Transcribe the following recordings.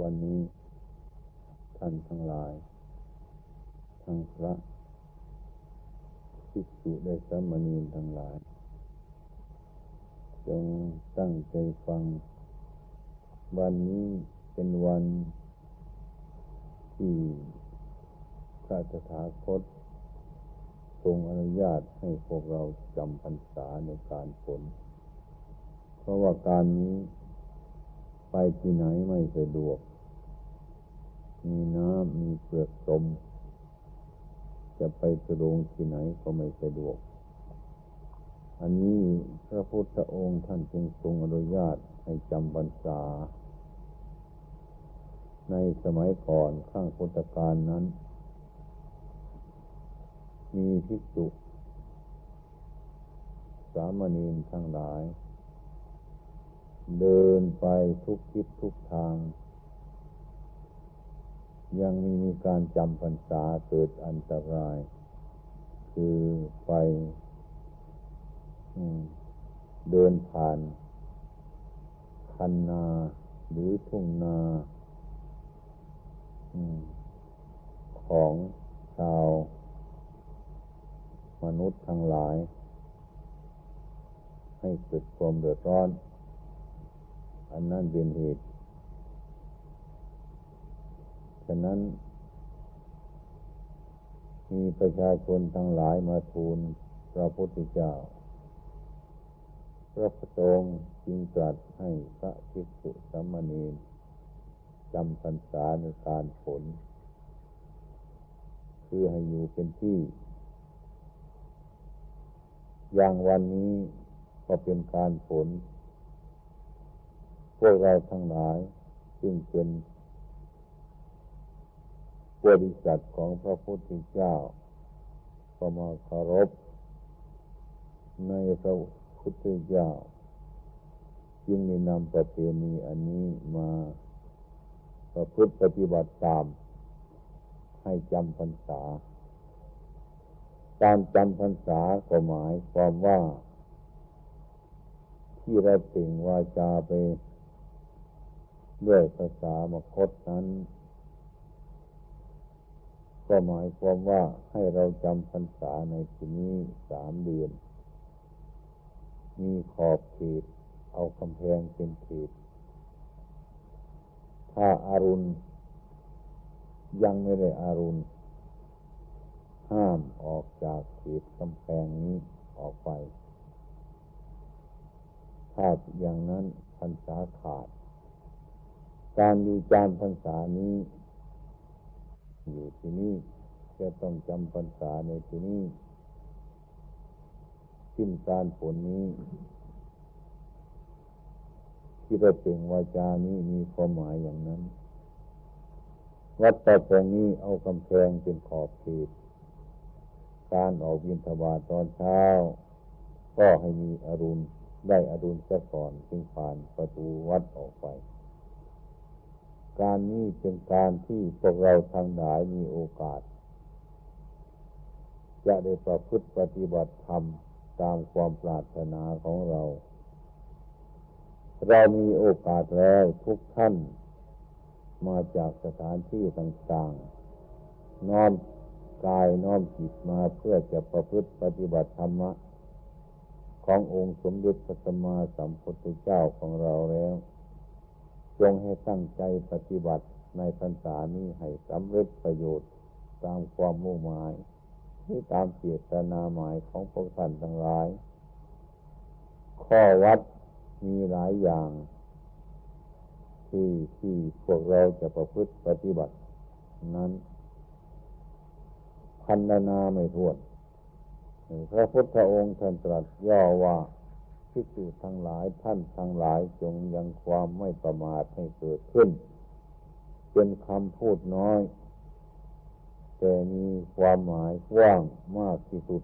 วันนี้ท่านทั้งหลาย ทั้งพระภิกษุได้สมณีทั้งหลาย จงตั้งใจฟัง วันนี้เป็นวันที่พระสถาคตทรงอนุญาตให้พวกเราจำพรรษาในการฝนเพราะว่าการนี้ ไปที่ไหนไม่สะดวก มีน้ำมีเปลือกสมจะไปสะดวงที่ไหนก็ไม่สะดวก อันนี้พระพุทธองค์ท่านจึงทรงอนุญาตให้จำพรรษา ในสมัยก่อนข้างพุทธกาลนั้น มีภิกษุ สามเณรทั้งหลาย เดินไปทุกทิศทุกทาง ยังมีมีการจำพรรษาเกิดอันตราย คือไปเดินผ่าน คันนาหรือทุ่งนาของชาว มนุษย์ทั้งหลาย ให้เกิดความเดือดร้อน อันนั้นเป็นเหตุ ฉะนั้น มีประชาชนทั้งหลายมาทูลพระพุทธเจ้า พระพุทธองค์จึงตรัสให้พระภิกษุสามเณรจำพรรษาในการฝนคือให้อยู่เป็นที่ อย่างวันนี้ก็เป็นการฝน พวกเราทั้งหลาย ซึ่งเป็นบริษัทของพระพุทธเจ้าก็มาเคารพในพระพุทธเจ้า จึงมีนำประเพณีอันนี้มาประพฤติปฏิบัติตาม ให้จำพรรษา การจำพรรษาก็หมายความว่า ที่เราเป่งวาจาไป ด้วยภาษามคตนั้น ก็หมายความว่าให้เราจำพรรษาในที่นี้สามเดือน มีขอบเขตเอากำแพงเป็นเขตถ้าอารุณ ยังไม่ได้อารุณ ห้ามออกจากเขตกำแพงนี้ออกไป ถ้าอย่างนั้นพรรษาขาด การอยู่จำพรรษานี้ อยู่ที่นี่จะต้องจำพรรษาในที่นี้ขึ้นการผลนี้ ที่เราเป่งวาจานี้มีความหมายอย่างนั้น วัดตะตรงนี้เอากำแพงเป็นขอบเขตการออกบินทบาทตอนเช้า ก็ให้มีอรุณได้อรุณซะก่อนจึงผ่านประตูวัดออกไป การนี้เป็นการที่พวกเราทั้งหลายมีโอกาส จะได้ประพฤติปฏิบัติธรรมตามความปรารถนาของเรา เรามีโอกาสแล้วทุกท่าน มาจากสถานที่ต่างๆ น้อมกายน้อมจิตมาเพื่อจะประพฤติปฏิบัติธรรมะ ขององค์สมเด็จพระสัมมาสัมพุทธเจ้าของเราแล้ว จงให้ตั้งใจปฏิบัติในพรรษานี้ให้สำเร็จประโยชน์ตามความมุ่งหมายที่ตามเจตนาหมายของพวกท่านทั้งหลาย ข้อวัดมีหลายอย่าง ที่ที่พวกเราจะประพฤติปฏิบัติ นั้น พันนาไม่ท้วน พระพุทธองค์ท่านตรัสย่อว่า ภิกษุทั้งหลายท่านทั้งหลายจงยังความไม่ประมาทให้เกิดขึ้น เป็นคำพูดน้อย แต่มีความหมายกว้างมากที่สุด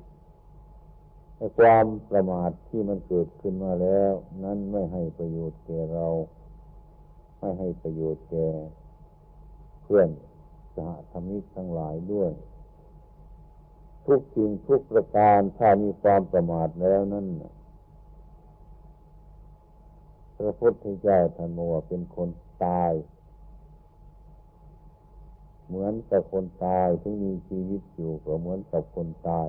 ความประมาทที่มันเกิดขึ้นมาแล้ว นั้นไม่ให้ประโยชน์แก่เรา ไม่ให้ประโยชน์แก่เพื่อนสหธรรมิกทั้งหลายด้วย ทุกสิ่งทุกประการถ้ามีความประมาทแล้วนั้น ระพุทธเจ้าท่านบอกว่าเป็นคนตาย เหมือนกับคนตายที่มีชีวิตอยู่ก็เหมือนกับคนตาย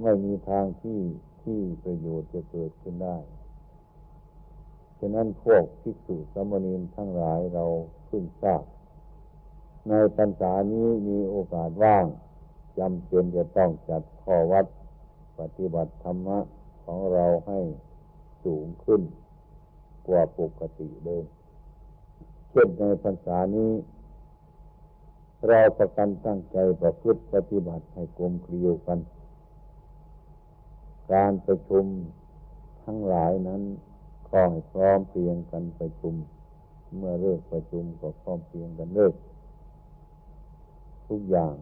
ไม่มีทางที่ที่ประโยชน์จะเกิดขึ้นได้ฉะนั้นพวกภิกษุสมณีทั้งหลายเราขึ้นทราบในพรรษานี้มีโอกาสว่างจำเป็นจะต้องจัดข้อวัด ปฏิบัติธรรมะ ของเราให้สูงขึ้นกว่าปกติเดิม เช่นในพรรษานี้ เราประกันตั้งใจประพฤติปฏิบัติให้กลมเกลียวกัน การประชุมทั้งหลายนั้นขอให้พร้อมเพียงกันประชุม เมื่อเลิกประชุมก็พร้อมเพียงกันเลิก ทุกอย่าง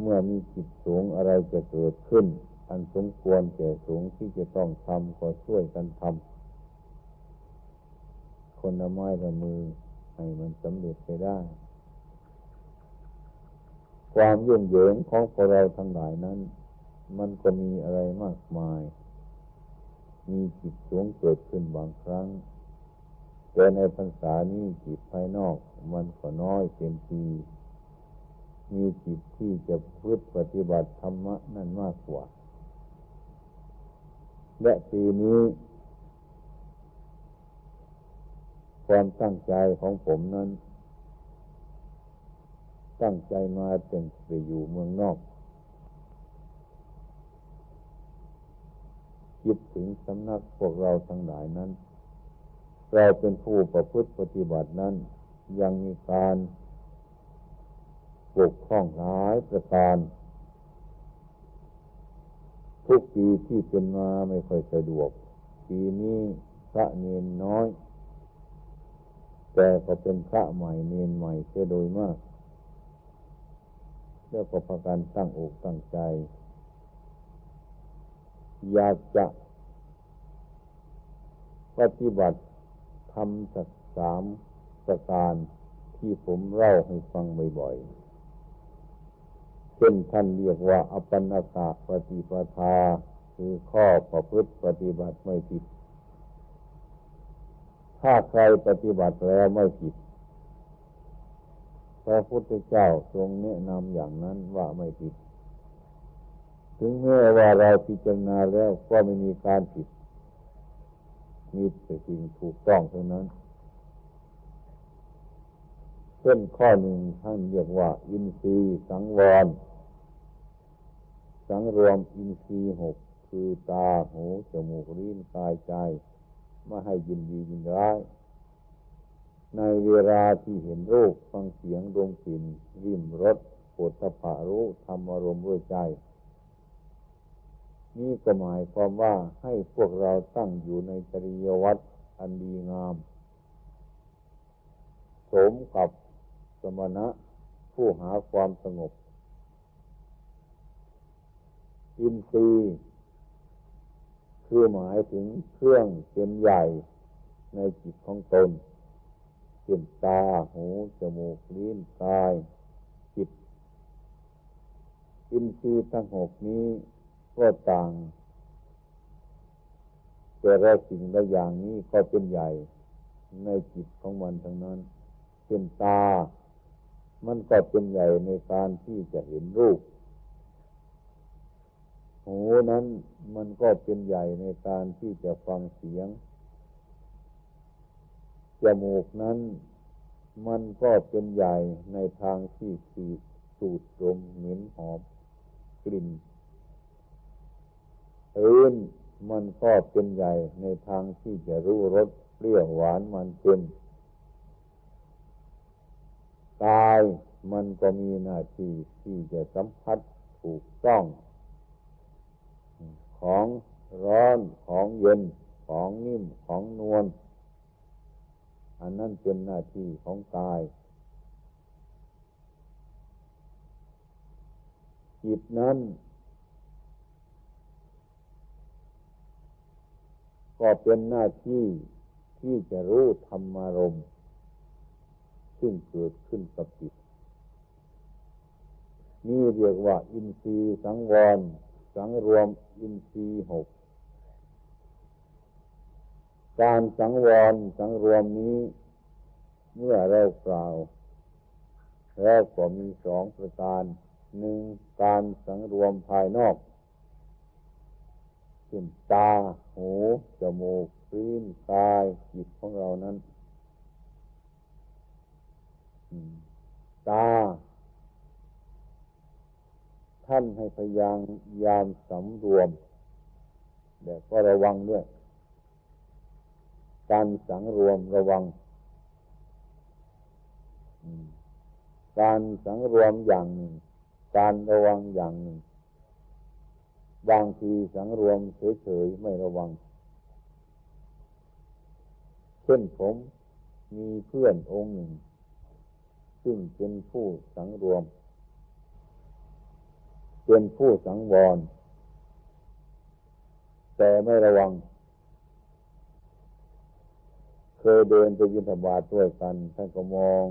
เมื่อมีจิตสูงอะไรจะเกิดขึ้น อันสมควรแก่สูงที่จะต้องทำก็ช่วยกันทำคนละไม้ละมือให้มันสำเร็จไปได้ ความยุ่งเหยิงของพวกเราทั้งหลายนั้น มันก็มีอะไรมากมาย มีจิตสูงเกิดขึ้นบางครั้ง แต่ในพรรษานี้จิตภายนอก มันก็น้อยเต็มทีมีจิตที่จะพึติปฏิบัติธรรมะนั่นมากกว่า และปีนี้ ความตั้งใจของผมนั้น ตั้งใจมาแต่งไปอยู่เมืองนอก คิดถึงสำนักพวกเราทั้งหลายนั้น เราเป็นผู้ประพฤติปฏิบัตินั้น ยังมีการปกคล้องหลายประการ ทุกปีที่เป็นมาไม่ค่อยสะดวก ปีนี้พระเนนน้อย แต่ก็เป็นพระใหม่เนนใหม่เสียโดยมากแล้วก็ประกันตั้งอกตั้งใจ อยากจะปฏิบัติทำสักสามประการที่ผมเล่าให้ฟังบ่อยๆ เช่นท่านเรียกว่าอปันนากะปฏิปทา คือข้อประพฤติปฏิบัติไม่ผิด ถ้าใครปฏิบัติแล้วไม่ผิด พระพุทธเจ้าทรงแนะนำอย่างนั้นว่าไม่ผิด ถึงแม้ว่าเราพิจารณาแล้วก็ไม่มีการผิดมีแต่สิ่งถูกต้องเท่านั้น ช่นข้อหนึ่งท่านเรียกว่า อินทรีย์สังวร สังรวมอินทรีย์หกคือตาหูจมูกลิ้นกายใจ ไม่ให้ยินดียินร้าย ในเวลาที่เห็นรูปฟังเสียงดวงกลิ่นริมรสปวดสะผารู้ทำอารมณ์ด้วยใจ นี่ก็หมายความว่าให้พวกเราตั้งอยู่ในจริยวัตรอันดีงาม สมกับ สมณะ ผู้หาความสงบ อินทรีย์คือหมายถึงเครื่องเป็นใหญ่ในจิตของตนเช่นตา หู จมูก ลิ้น กาย จิต อินทรีย์ทั้งหกนี้ก็ต่าง แต่ละสิ่งละอย่างนี้ก็เป็นใหญ่ในจิตของมันทั้งนั้น เป็นตา มันก็เป็นใหญ่ในการที่จะเห็นรูป หูนั้นมันก็เป็นใหญ่ในการที่จะฟังเสียง จมูกนั้นมันก็เป็นใหญ่ในทางที่คือสูดลมเหม็นหอมกลิ่นอื่นมันก็เป็นใหญ่ในทางที่จะรู้รสเปรี้ยวหวานมันเค็ม กายมันก็มีหน้าที่ที่จะสัมผัสถูกต้อง ของร้อนของเย็นของนิ่มของนวลอันนั้นเป็นหน้าที่ของกาย จิตนั้น ก็เป็นหน้าที่ที่จะรู้ธรรมารม ซึ่งเกิดขึ้นกับจิตนี่เรียกว่า อินทรีย์สังวร สังรวมอินทรีย์หก การสังวรสังรวมนี้ เมื่อเรากล่าวแล้วก็มีสองประการหนึ่งการสังรวมภายนอกเช่นตา หู จมูกลิ้นกายจิตของเรานั้น ตา ท่านให้พยายามยามสำรวมแต่ก็ระวังด้วย การสังรวมระวัง การสังรวมอย่างหนึ่ง การระวังอย่างหนึ่ง บางทีสังรวมเฉยๆไม่ระวัง เช่นผมมีเพื่อนองค์หนึ่ง ซึ่งเป็นผู้สังรวม เป็นผู้สังวร แต่ไม่ระวัง เคยเดินไปยินธบาตด้วยกัน ท่านก็มอง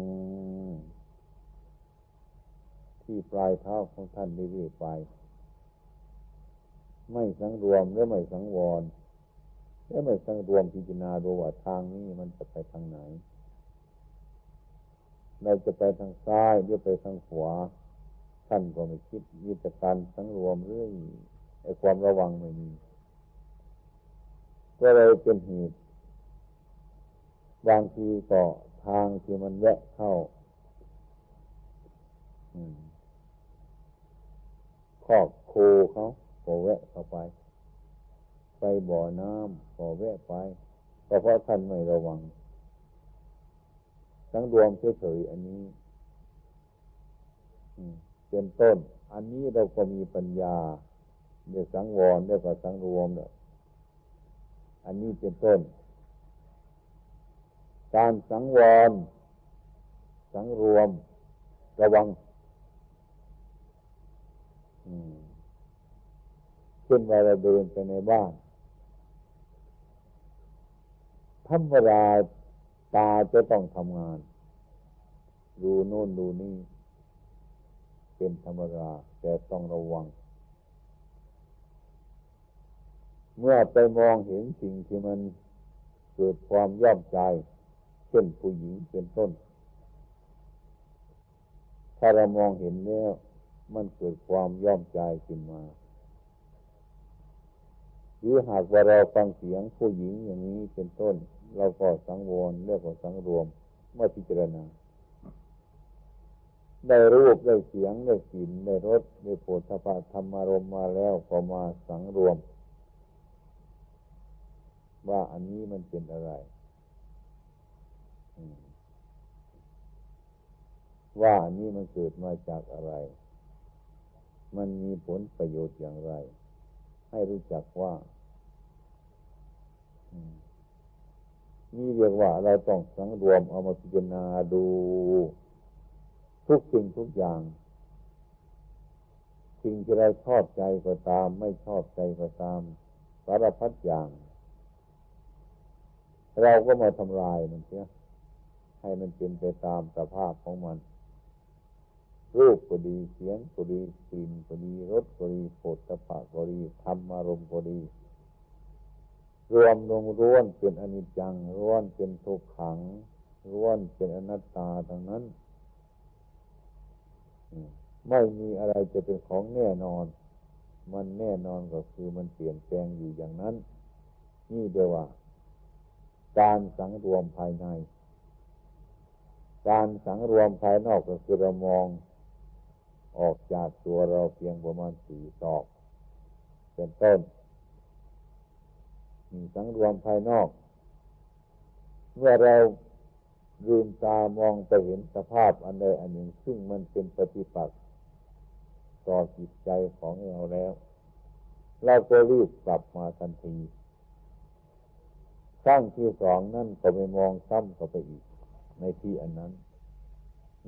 ที่ปลายเท้าของท่านเรื่อยไป ไม่สังรวมและไม่สังวรและไม่สังรวมพิจารณาดูว่าทางนี้มันจะไปทางไหน เราจะไปทางซ้ายหรือไปทางขวาท่านก็ไม่คิดมีแต่การสังรวมเรื่องไอ้ความระวังไม่มีก็เลยเป็นเหตุบางทีก็ทางที่มันแวะเข้าคอกโคเขาก็แวะเข้าไป ไปบ่อน้ำก็แวะไปก็เพราะท่านไม่ระวัง ทั้งรวมเฉยๆอันนี้เป็นต้น อันนี้เราก็มีปัญญาเดี๋ยสังวรเดี๋ยวก็สังรวมเนี่ยอันนี้เป็นต้น การสังวร สังรวม ระวังเช่นเวลาเดินไปในบ้านธรรมดา ตาจะต้องทำงาน ดูโน่นดูนี่ เป็นธรรมดาแต่ต้องระวัง เมื่อไปมองเห็นสิ่งที่มันเกิดความย่อมใจ เช่นผู้หญิงเป็นต้น ถ้าเรามองเห็นแล้วมันเกิดความย่อมใจขึ้นมาหรือหากว่าเราฟังเสียงผู้หญิงอย่างนี้เป็นต้น เราก็สังวรเรียกว่าสังรวมเมื่อพิจารณา ได้รูปได้เสียงได้กลิ่นได้รสได้โผฏฐพะธรรมารมมาแล้วก็มาสังรวม ว่าอันนี้มันเป็นอะไรว่าอันนี้มันเกิดมาจากอะไร มันมีผลประโยชน์อย่างไร ให้รู้จักว่า นี่เรียกว่าเราต้องสังรวมเอามาพิจารณาดู ทุกสิ่งทุกอย่าง สิ่งที่เราชอบใจก็ตาม ไม่ชอบใจก็ตาม สารพัดอย่าง เราก็มาทำลายมันเสียให้มันเป็นไปตามสภาพของมัน รูปก็ดีเสียงก็ดีกลิ่นก็ดีรสก็ดีโผฏฐัพพะก็ดีธรรมารมณ์ก็ดี รวมลงร้วนเป็นอนิจจังร้วนเป็นทุกขังร้วนเป็นอนัตตาทั้งนั้นไม่มีอะไรจะเป็นของแน่นอน มันแน่นอนก็คือมันเปลี่ยนแปลงอยู่อย่างนั้น นี่เดียวว่า การสังรวมภายใน การสังรวมภายนอกก็คือเรามองออกจากตัวเราเพียงประมาณสี่ตอก เป็นต้น สังรวมภายนอก เมื่อเราลืมตามองไปเห็นสภาพอันใดอันหนึ่ง ซึ่งมันเป็นปฏิปักษ์ต่อจิตใจของเราแล้ว เราก็รีบกลับมาทันทีครั้งที่สองนั่นก็ไปมองซ้ำก็ไปอีก ในที่อันนั้น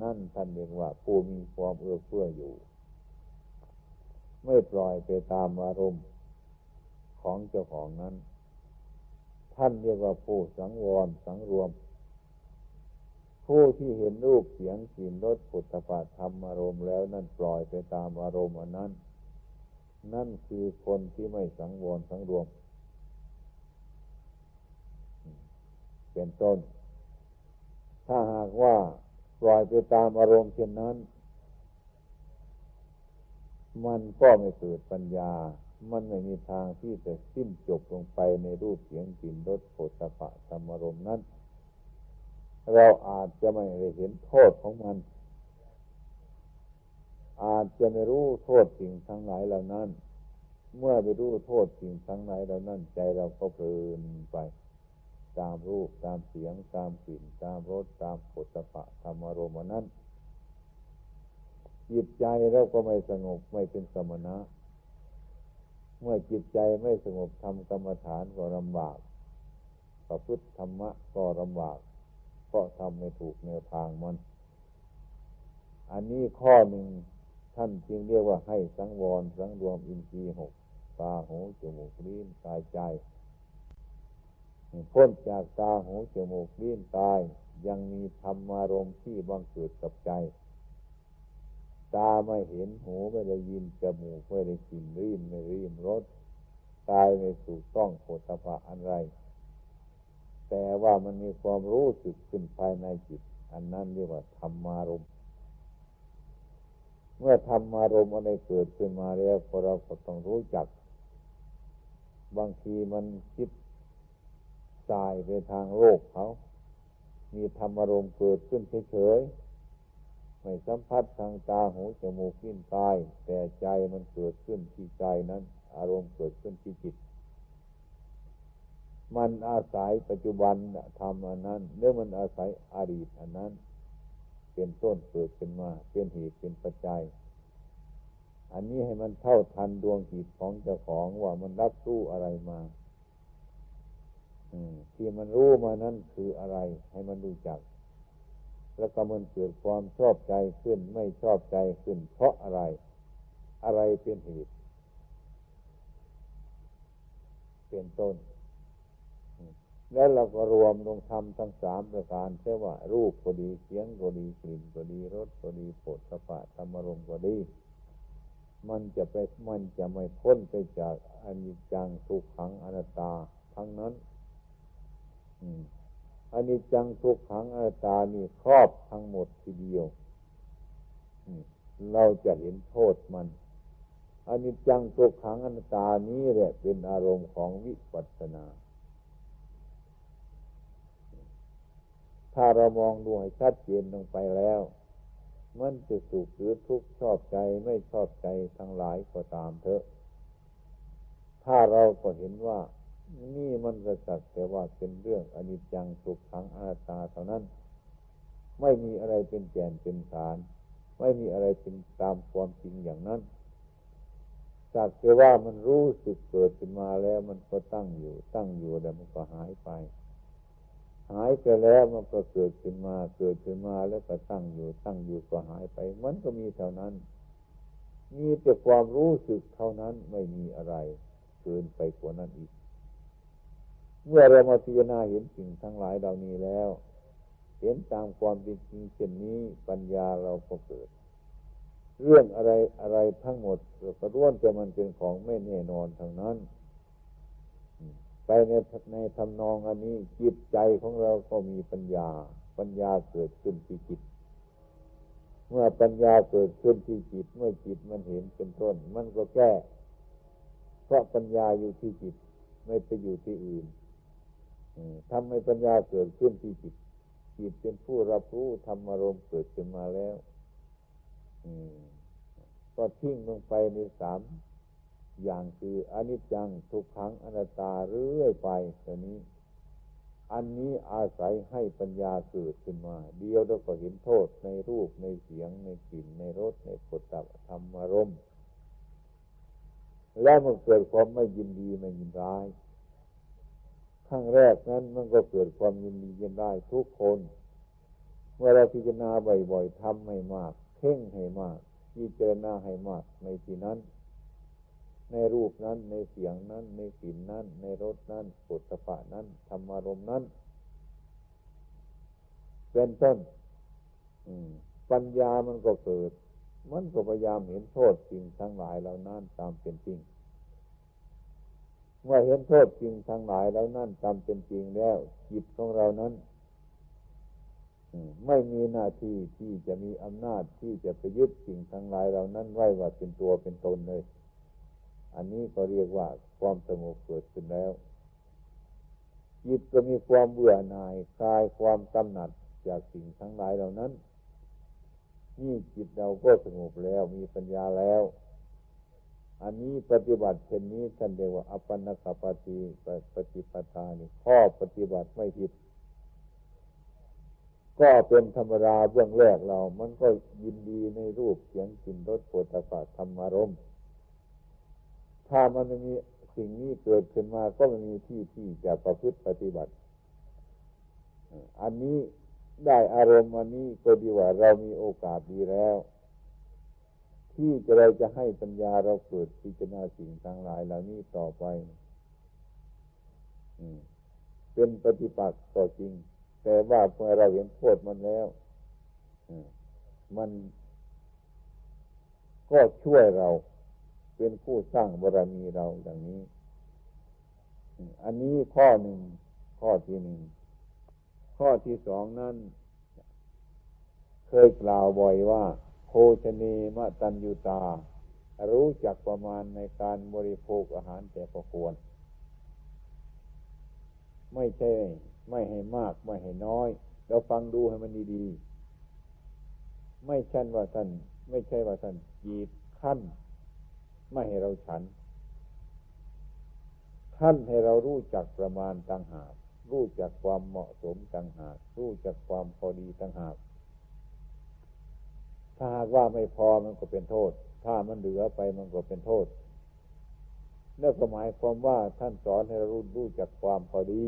นั่นท่านเรียกว่าผู้มีความเอื้อเฟื้ออยู่ ไม่ปล่อยไปตามอารมณ์ของเจ้าของนั้น ท่านเรียกว่าผู้สังวรสังรวม ผู้ที่เห็นรูปเสียงกลิ่นรสปุถะปาธรรมอารมณ์แล้วนั่นปล่อยไปตามอารมณ์อันนั้น นั่นคือคนที่ไม่สังวรสังรวม เป็นต้น ถ้าหากว่าปล่อยไปตามอารมณ์เช่นนั้น มันก็ไม่เกิดปัญญา มันไม่มีทางที่จะสิ้นจบลงไปในรูปเสียงกลิ่นรสโผฏฐะธรรมรมนั้น เราอาจจะไม่ได้เห็นโทษของมัน อาจจะไม่รู้โทษสิ่งทั้งหลายเหล่านั้น เมื่อไปรู้โทษสิ่งทั้งหลายเหล่านั้น ใจเราก็เพลินไป ตามรูปตามเสียงตามกลิ่น ตามรสตามปุถะธรรมรมนั้นจิตใจเราก็ไม่สงบไม่เป็นสมณะ เมื่อจิตใจไม่สงบทำกรรมฐานก็ลำบากประพฤติธรรมะก็ลำบาก เพราะทำไม่ถูกแนวทางมัน อันนี้ข้อหนึ่งท่านจึงเรียกว่าให้สังวรสังรวมอินทรีย์หกตาหูจมูกลิ้นกายใจพ้นจากตาหูจมูกลิ้นกาย ยังมีธรรมารมที่บังเกิดกับใจ ตาไม่เห็นหูไม่ได้ยินจมูกไม่ได้กลิ่นริ้นไม่ริ้มรสกายไม่ถูกต้องโผฏฐะอะไร แต่ว่ามันมีความรู้สึกขึ้นภายในจิต อันนั้นเรียกว่าธรรมารมเมื่อธรรมารมอะไรเกิดขึ้นมาแล้วเราก็ต้องรู้จัก บางทีมันคิดสายไปทางโลกเขา มีธรรมารมเกิดขึ้นเฉยๆ ไม่สัมผัสทางตาหูจมูกลิ้นกาย แต่ใจมันเกิดขึ้นที่ใจนั้น อารมณ์เกิดขึ้นที่จิต มันอาศัยปัจจุบันทำอันนั้นเนื่อมันอาศัยอดีตอันนั้น เป็นต้นเกิดขึ้นมา เป็นเหตุเป็นปัจจัย อันนี้ให้มันเท่าทันดวงจิตของเจ้าของว่ามันรับรู้อะไรมาที่มันรู้มานั้นคืออะไร ให้มันรู้จัก แล้วก็มันเกิดความชอบใจขึ้นไม่ชอบใจขึ้น เพราะอะไร อะไรเป็นเหตุเป็นต้น แล้วเราก็รวมลงทำทั้งสามประการเช่ว่า รูปก็ดีเสียงก็ดีกลิ่นก็ดีรสก็ดีโผฏฐะธรรมรมก็ดี มันจะไปมันจะไม่พ้นไปจากอนิจจังทุกขังอนัตตา ทั้งนั้นอั อันนี้จังทุกขังอาตานี่ครอบทั้งหมดทีเดียวเราจะเห็นโทษมันอันนี้จังทุกขังอนัตตานี้แหละเป็นอารมณ์ของวิปัสสนา ถ้าเรามองดูให้ชัดเจนลงไปแล้ว มันจะสุขหรือทุกข์ชอบใจไม่ชอบใจทั้งหลายก็ตามเถอะ ถ้าเราก็เห็นว่า นี่มันก็สักแต่ว่าเป็นเรื่องอนิจจังสุขขังอาตาเท่านั้น ไม่มีอะไรเป็นแก่นเป็นฐานไม่มีอะไรเป็นตามความจริงอย่างนั้นสักแต่ว่ามันรู้สึกเกิดขึ้นมาแล้วมันก็ตั้งอยู่ ตั้งอยู่แล้วมันก็หายไป หายไปแล้วมันก็เกิดขึ้นมา เกิดขึ้นมาแล้วก็ตั้งอยู่ ตั้งอยู่ก็หายไป มันก็มีเท่านั้น มีแต่ความรู้สึกเท่านั้นไม่มีอะไรเกินไปกว่านั้นอีก เมื่อเรามาพิจารณาเห็นสิ่งทั้งหลายเหล่านี้แล้ว เห็นตามความเป็นจริงเช่นนี้ปัญญาเราก็เกิด เรื่องอะไรอะไรทั้งหมดก็ร่วนแต่มันเป็นของไม่แน่นอนทางนั้น ไปในในทำนองอันนี้จิตใจของเราก็มีปัญญา ปัญญาเกิดขึ้นที่จิต เมื่อปัญญาเกิดขึ้นที่จิต เมื่อจิตมันเห็นเป็นต้น มันก็แก้ เพราะปัญญาอยู่ที่จิต ไม่ไปอยู่ที่อื่น ทำให้ปัญญาเกิดขึ้นที่จิต จิตเป็นผู้รับรู้ธรรมารมณ์เกิดขึ้นมาแล้วก็ทิ้งลงไปในสามอย่างคืออนิจจังทุกขังอนัตตาเรื่อยไปตัวนี้ อันนี้อาศัยให้ปัญญาเกิดขึ้นมา เดียวเราก็เห็นโทษในรูปในเสียงในกลิ่นในรสในผลตับธรรมารมณ์แล้วมันเกิดความไม่ยินดีไม่ยินร้าย ขั้งแรกนั้นมันก็เกิดความยินดียินได้ทุกคน เมื่อเราพิจารณาบ่อยๆทำให้มากเพ่งให้มากพิจารณาให้มากในที่นั้น ในรูปนั้น ในเสียงนั้น ในกลิ่นนั้น ในรสนั้นปุถะนั้นธรรมารมนั้นเป็นต้นปัญญามันก็เกิด มันก็พยายามเห็นโทษสิ่งทั้งหลายเหล่านั้นตามเป็นจริง เมื่อเห็นโทษจริงทางหลายแล้วนั่นตามเป็นจริงแล้ว จิตของเรานั้นไม่มีหน้าที่ที่จะมีอำนาจที่จะไปยึดสิ่งทั้งหลายเหล่านั้นไว้ว่าเป็นตัวเป็นตนเลย อันนี้ก็เรียกว่าความสงบเกิดขึ้นแล้ว จิตก็มีความเบื่อหน่ายคลายความกำหนัดจากสิ่งทั้งหลายเหล่านั้น นี่จิตเราก็สงบแล้วมีปัญญาแล้ว อันนี้ปฏิบัติเช่นนี้ท่านเรียกว่าอปันนกปฏิปฏิปทานี่ข้อปฏิบัติไม่ผิด ก็เป็นธรรมดาเบื้องแรกเรา มันก็ยินดีในรูปเสียงกลิ่นรสโผฏฐัพธรรมารมถ้ามันม่มีสิ่งนี้เกิดขึ้นมาก็ไม่มีที่ที่จะประพฤติปฏิบัติ อันนี้ได้อารมณ์อันนี้ก็ดีว่าเรามีโอกาสดีแล้ว ที่จะเราจะให้ปัญญาเราเกิดพิจารณาสิ่งทั้งหลายเหล่านี้ต่อไปเป็นปฏิปักษ์ต่อจริง แต่ว่าเมื่อเราเห็นโทษมันแล้วมันก็ช่วยเราเป็นผู้สร้างบารมีเราอย่างนี้ อันนี้ข้อหนึ่ง ข้อที่หนึ่ง ข้อที่สองนั้น เคยกล่าวบ่อยว่า ชเนมะตัญยุตา รู้จักประมาณในการบริโภคอาหารแต่ประควร ไม่ใช่ ไม่ให้มาก ไม่ให้น้อย เราฟังดูให้มันดีๆ ไม่ใช่ว่าท่าน ไม่ใช่ว่าท่านจีบขั้น ไม่ให้เราฉันขั้นให้เรารู้จักประมาณต่างหาก รู้จักความเหมาะสมต่างหาก รู้จักความพอดีต่างหาก ถ้าหากว่าไม่พอมันก็เป็นโทษ ถ้ามันเหลือไปมันก็เป็นโทษนั่นก็หมายความว่าท่านสอนให้เรารู้รู้จักความพอดี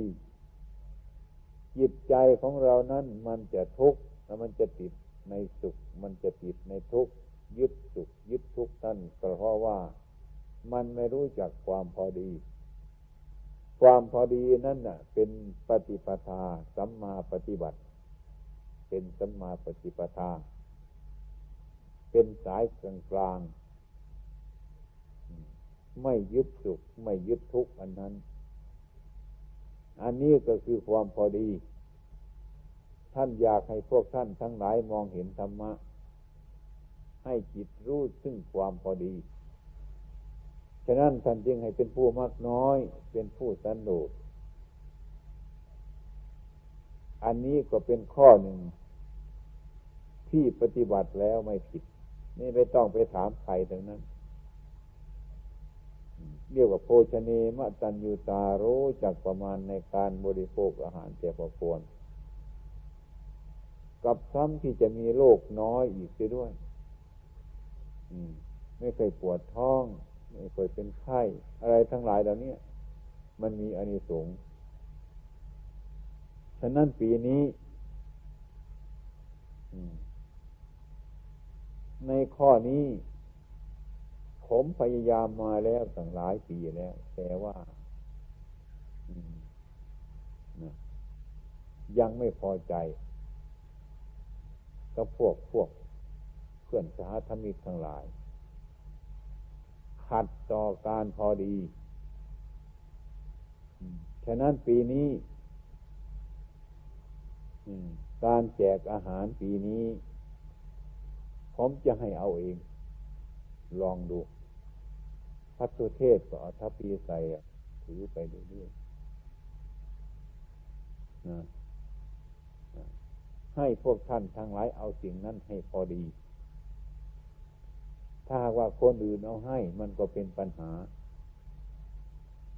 จิตใจของเรานั้นมันจะทุกข์แล้วมันจะติดในสุข มันจะติดในทุกข์ยึดสุข ยึดทุกข์ท่านก็เพราะว่ามันไม่รู้จักความพอดี ความพอดีนั่นน่ะ เป็นปฏิปทาสัมมาปฏิบัติ เป็นสัมมาปฏิปทา เป็นสายกลางกลางไม่ยึดสุข ไม่ยึดทุกข์อันนั้น อันนี้ก็คือความพอดี ท่านอยากให้พวกท่านทั้งหลายมองเห็นธรรมะ ให้จิตรู้ซึ่งความพอดี ฉะนั้นท่านจึงให้เป็นผู้มากน้อย เป็นผู้สันโดษ อันนี้ก็เป็นข้อหนึ่งที่ปฏิบัติแล้วไม่ผิด นี่ไม่ต้องไปถามใครทั้งนั้นเรียกว่าโภชเนมะตัญญูตารู้จักประมาณในการบริโภคอาหารเจพอควร กับซ้ำที่จะมีโรคน้อยอีกด้วยไม่เคยปวดท้อง ไม่เคยเป็นไข้ อะไรทั้งหลายเหล่านี้มันมีอานิสงส์ฉะนั้นปีนี้ ในข้อนี้ ผมพยายามมาแล้วตั้งหลายปีแล้ว แต่ว่ายังไม่พอใจก็พวกพวกเพื่อนสาธมิกทั้งหลาย ขัดต่อการพอดีฉะนั้นปีนี้การแจกอาหารปีนี้ ผมจะให้เอาเอง ลองดูพัตุเทศก็เอาทัพปีใส่ถือไปเรื่อยๆนะให้พวกท่านทั้งหลายเอาสิ่งนั้นให้พอดี ถ้าว่าคนอื่นเอาให้ มันก็เป็นปัญหา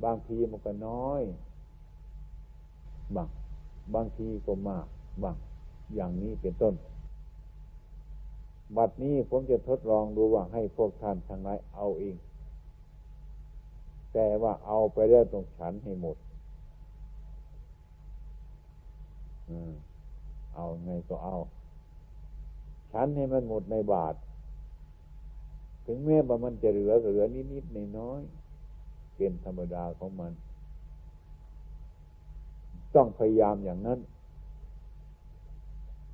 บางทีมันก็น้อยบางบางทีก็มากบางอย่างนี้เป็นต้น บัดนี้ผมจะทดลองดูว่าให้พวกท่านทั้งหลายเอาเอง แต่ว่าเอาไปแล้วต้องฉันให้หมดเอาไงก็เอา ฉันให้มันหมดในบาท ถึงแม้ว่ามันจะเหลือเหลือนิดนิดในน้อยเป็นธรรมดาของมัน ต้องพยายามอย่างนั้น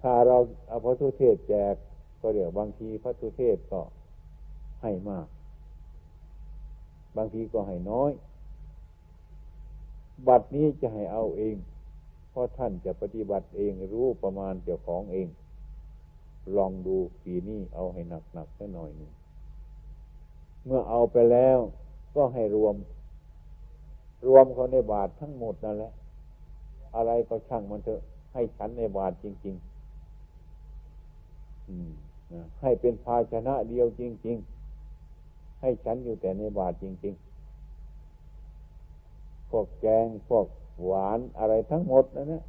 ถ้าเราเอาพระทุเทศแจก ก็เดี๋ยวบางทีพระทุเทศก็ให้มาก บางทีก็ให้น้อย บัดนี้จะให้เอาเอง เพราะท่านจะปฏิบัติเองรู้ประมาณเจ้าของเอง ลองดูปีนี้เอาให้หนักหนักสักหน่อยหนึ่งเมื่อเอาไปแล้วก็ให้รวม รวมเขาในบาททั้งหมดนั่นแหละ อะไรก็ช่างมันเถอะ ให้ฉันในบาทจริง ๆ ให้เป็นภาชนะเดียวจริง ๆ ให้ฉันอยู่แต่ในบาทจริง ๆ พวกแกงพวกหวานอะไรทั้งหมดนั่นนะ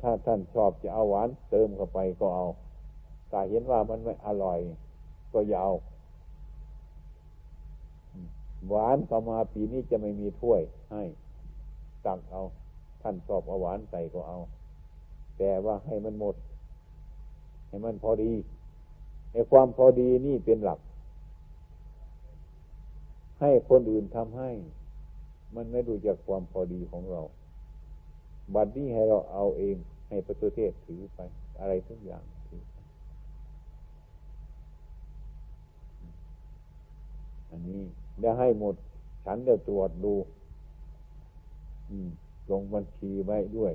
ถ้าท่านชอบจะเอาหวานเติมเข้าไปก็เอาถ้าเห็นว่ามันไม่อร่อย ก็อย่าเอาหวานต่อมาปีนี้จะไม่มีถ้วย ให้ตักเอา ท่านชอบเอาหวานใส่ก็เอา แต่ว่าให้มันหมด ให้มันพอดีในความพอดีนี่เป็นหลัก ให้คนอื่นทำให้ มันไม่ดูจากความพอดีของเรา บัดนี้ให้เราเอาเองให้ประตูเทศถือไป อะไรทุกอย่างถืออันนี้ได้ให้หมด ฉันเดี๋ยวตรวจดูลงบัญชีไว้ด้วย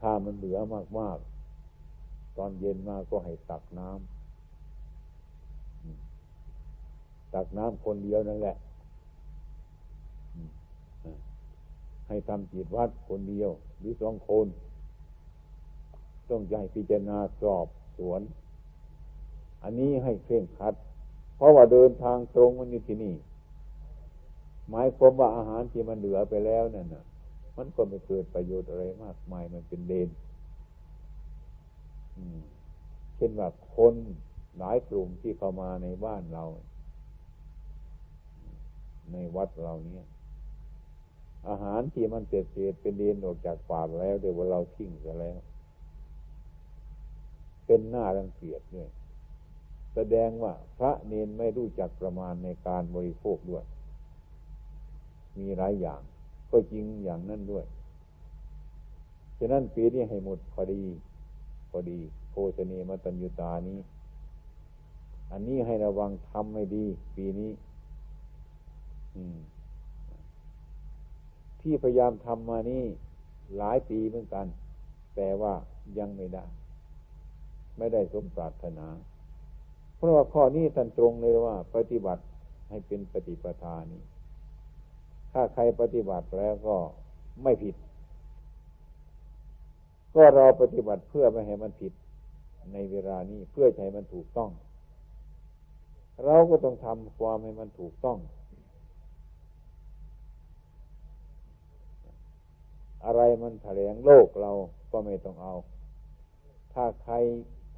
ถ้ามันเหลือมากๆ ตอนเย็นมาก็ให้ตักน้ำตักน้ำคนเดียวนั่นแหละ ให้ทำจิตวัดคนเดียว หรือสองคน ต้องใหญ่พิจารณาสอบสวน อันนี้ให้เคร่งคัด เพราะว่าเดินทางตรงมันอยู่ที่นี่ หมายความว่าอาหารที่มันเหลือไปแล้วนั่นน่ะ มันก็ไม่เกิดประโยชน์อะไรมากมายมันเป็นเดน เช่นว่าคนหลายกลุ่มที่เข้ามาในบ้านเรา ในวัดเราเนี่ยอาหารที่มันเศษเศษเป็นเดนออกจากปากแล้วเดี๋ยวเราทิ้งไปแล้ว เป็นหน้ารังเกียจด้วยแสดงว่าพระเนนไม่รู้จักประมาณในการบริโภคด้วย มีหลายอย่าง ก็จริงอย่างนั้นด้วย ฉะนั้นปีนี้ให้หมดพอดี พอดีโภชเนมตัญญุตานี้ อันนี้ให้ระวังทำให้ดี ปีนี้ที่พยายามทำมานี่หลายปีเหมือนกัน แต่ว่ายังไม่ได้ ไม่ได้สมปรารถนา เพราะว่าข้อนี้ท่านตรงเลยว่า ปฏิบัติให้เป็นปฏิปทานี้ ถ้าใครปฏิบัติแล้วก็ไม่ผิด ก็เราปฏิบัติเพื่อไม่ให้มันผิดในเวลานี้เพื่อให้มันถูกต้อง เราก็ต้องทำความให้มันถูกต้อง อะไรมันแถลงโลกเราก็ไม่ต้องเอา ถ้าใคร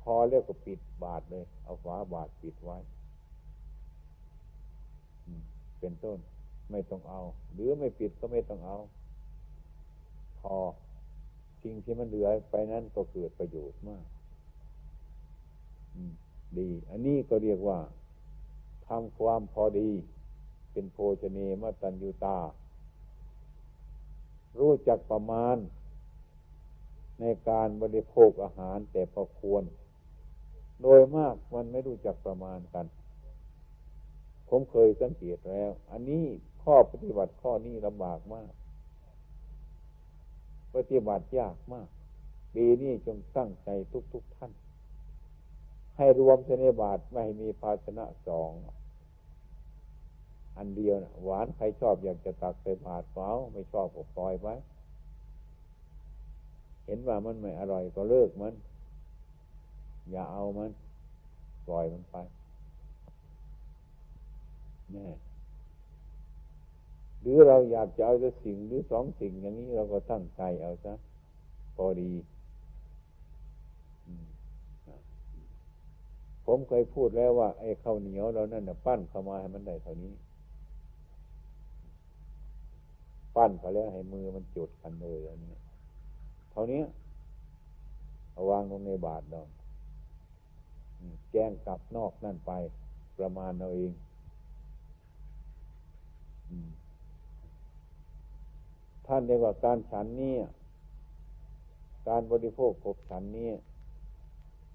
พอแล้วก็ปิดบาทเลย เอาฝาบาทปิดไว้ เป็นต้น ไม่ต้องเอา หรือไม่ปิดก็ไม่ต้องเอา พอ สิ่งที่มันเหลือไปนั้นก็เกิดประโยชน์มากดี อันนี้ก็เรียกว่าทำความพอดี เป็นโภชเนมตัญญูตา รู้จักประมาณ ในการบริโภคอาหารแต่พอควร โดยมากมันไม่รู้จักประมาณกัน ผมเคยสังเกตแล้ว อันนี้ข้อปฏิบัติข้อนี้ลำบากมาก ปฏิบัติยากมากปีนี้จงตั้งใจทุกๆทท่าน ให้รวมเสนบาทไม่มีภาชนะสอง อันเดียวนะหวานใครชอบอยากจะตักใส่บาทเปล่าไม่ชอบก็ปล่อยไว้ เห็นว่ามันไม่อร่อยก็เลิกมัน อย่าเอามัน ปล่อยมันไปแน่ หรือเราอยากจะเอาจะสิ่งหรือสองสิ่งอย่างนี้เราก็ตั้งใจเอาซะพอดีผมเคยพูดแล้วว่าไอ้ข้าวเหนียวเรานั่นน่ะปั้นเข้ามาให้มันได้เท่านี้ ปั้นเขาแล้วให้มือมันจุดกันเลยอันนี้เท่านี้เอาวางลงในบาทเราแจ้งกลับนอกนั่นไปประมาณเราเอง ท่านเรียกว่าการฉันนี้การบริโภคขบฉันนี้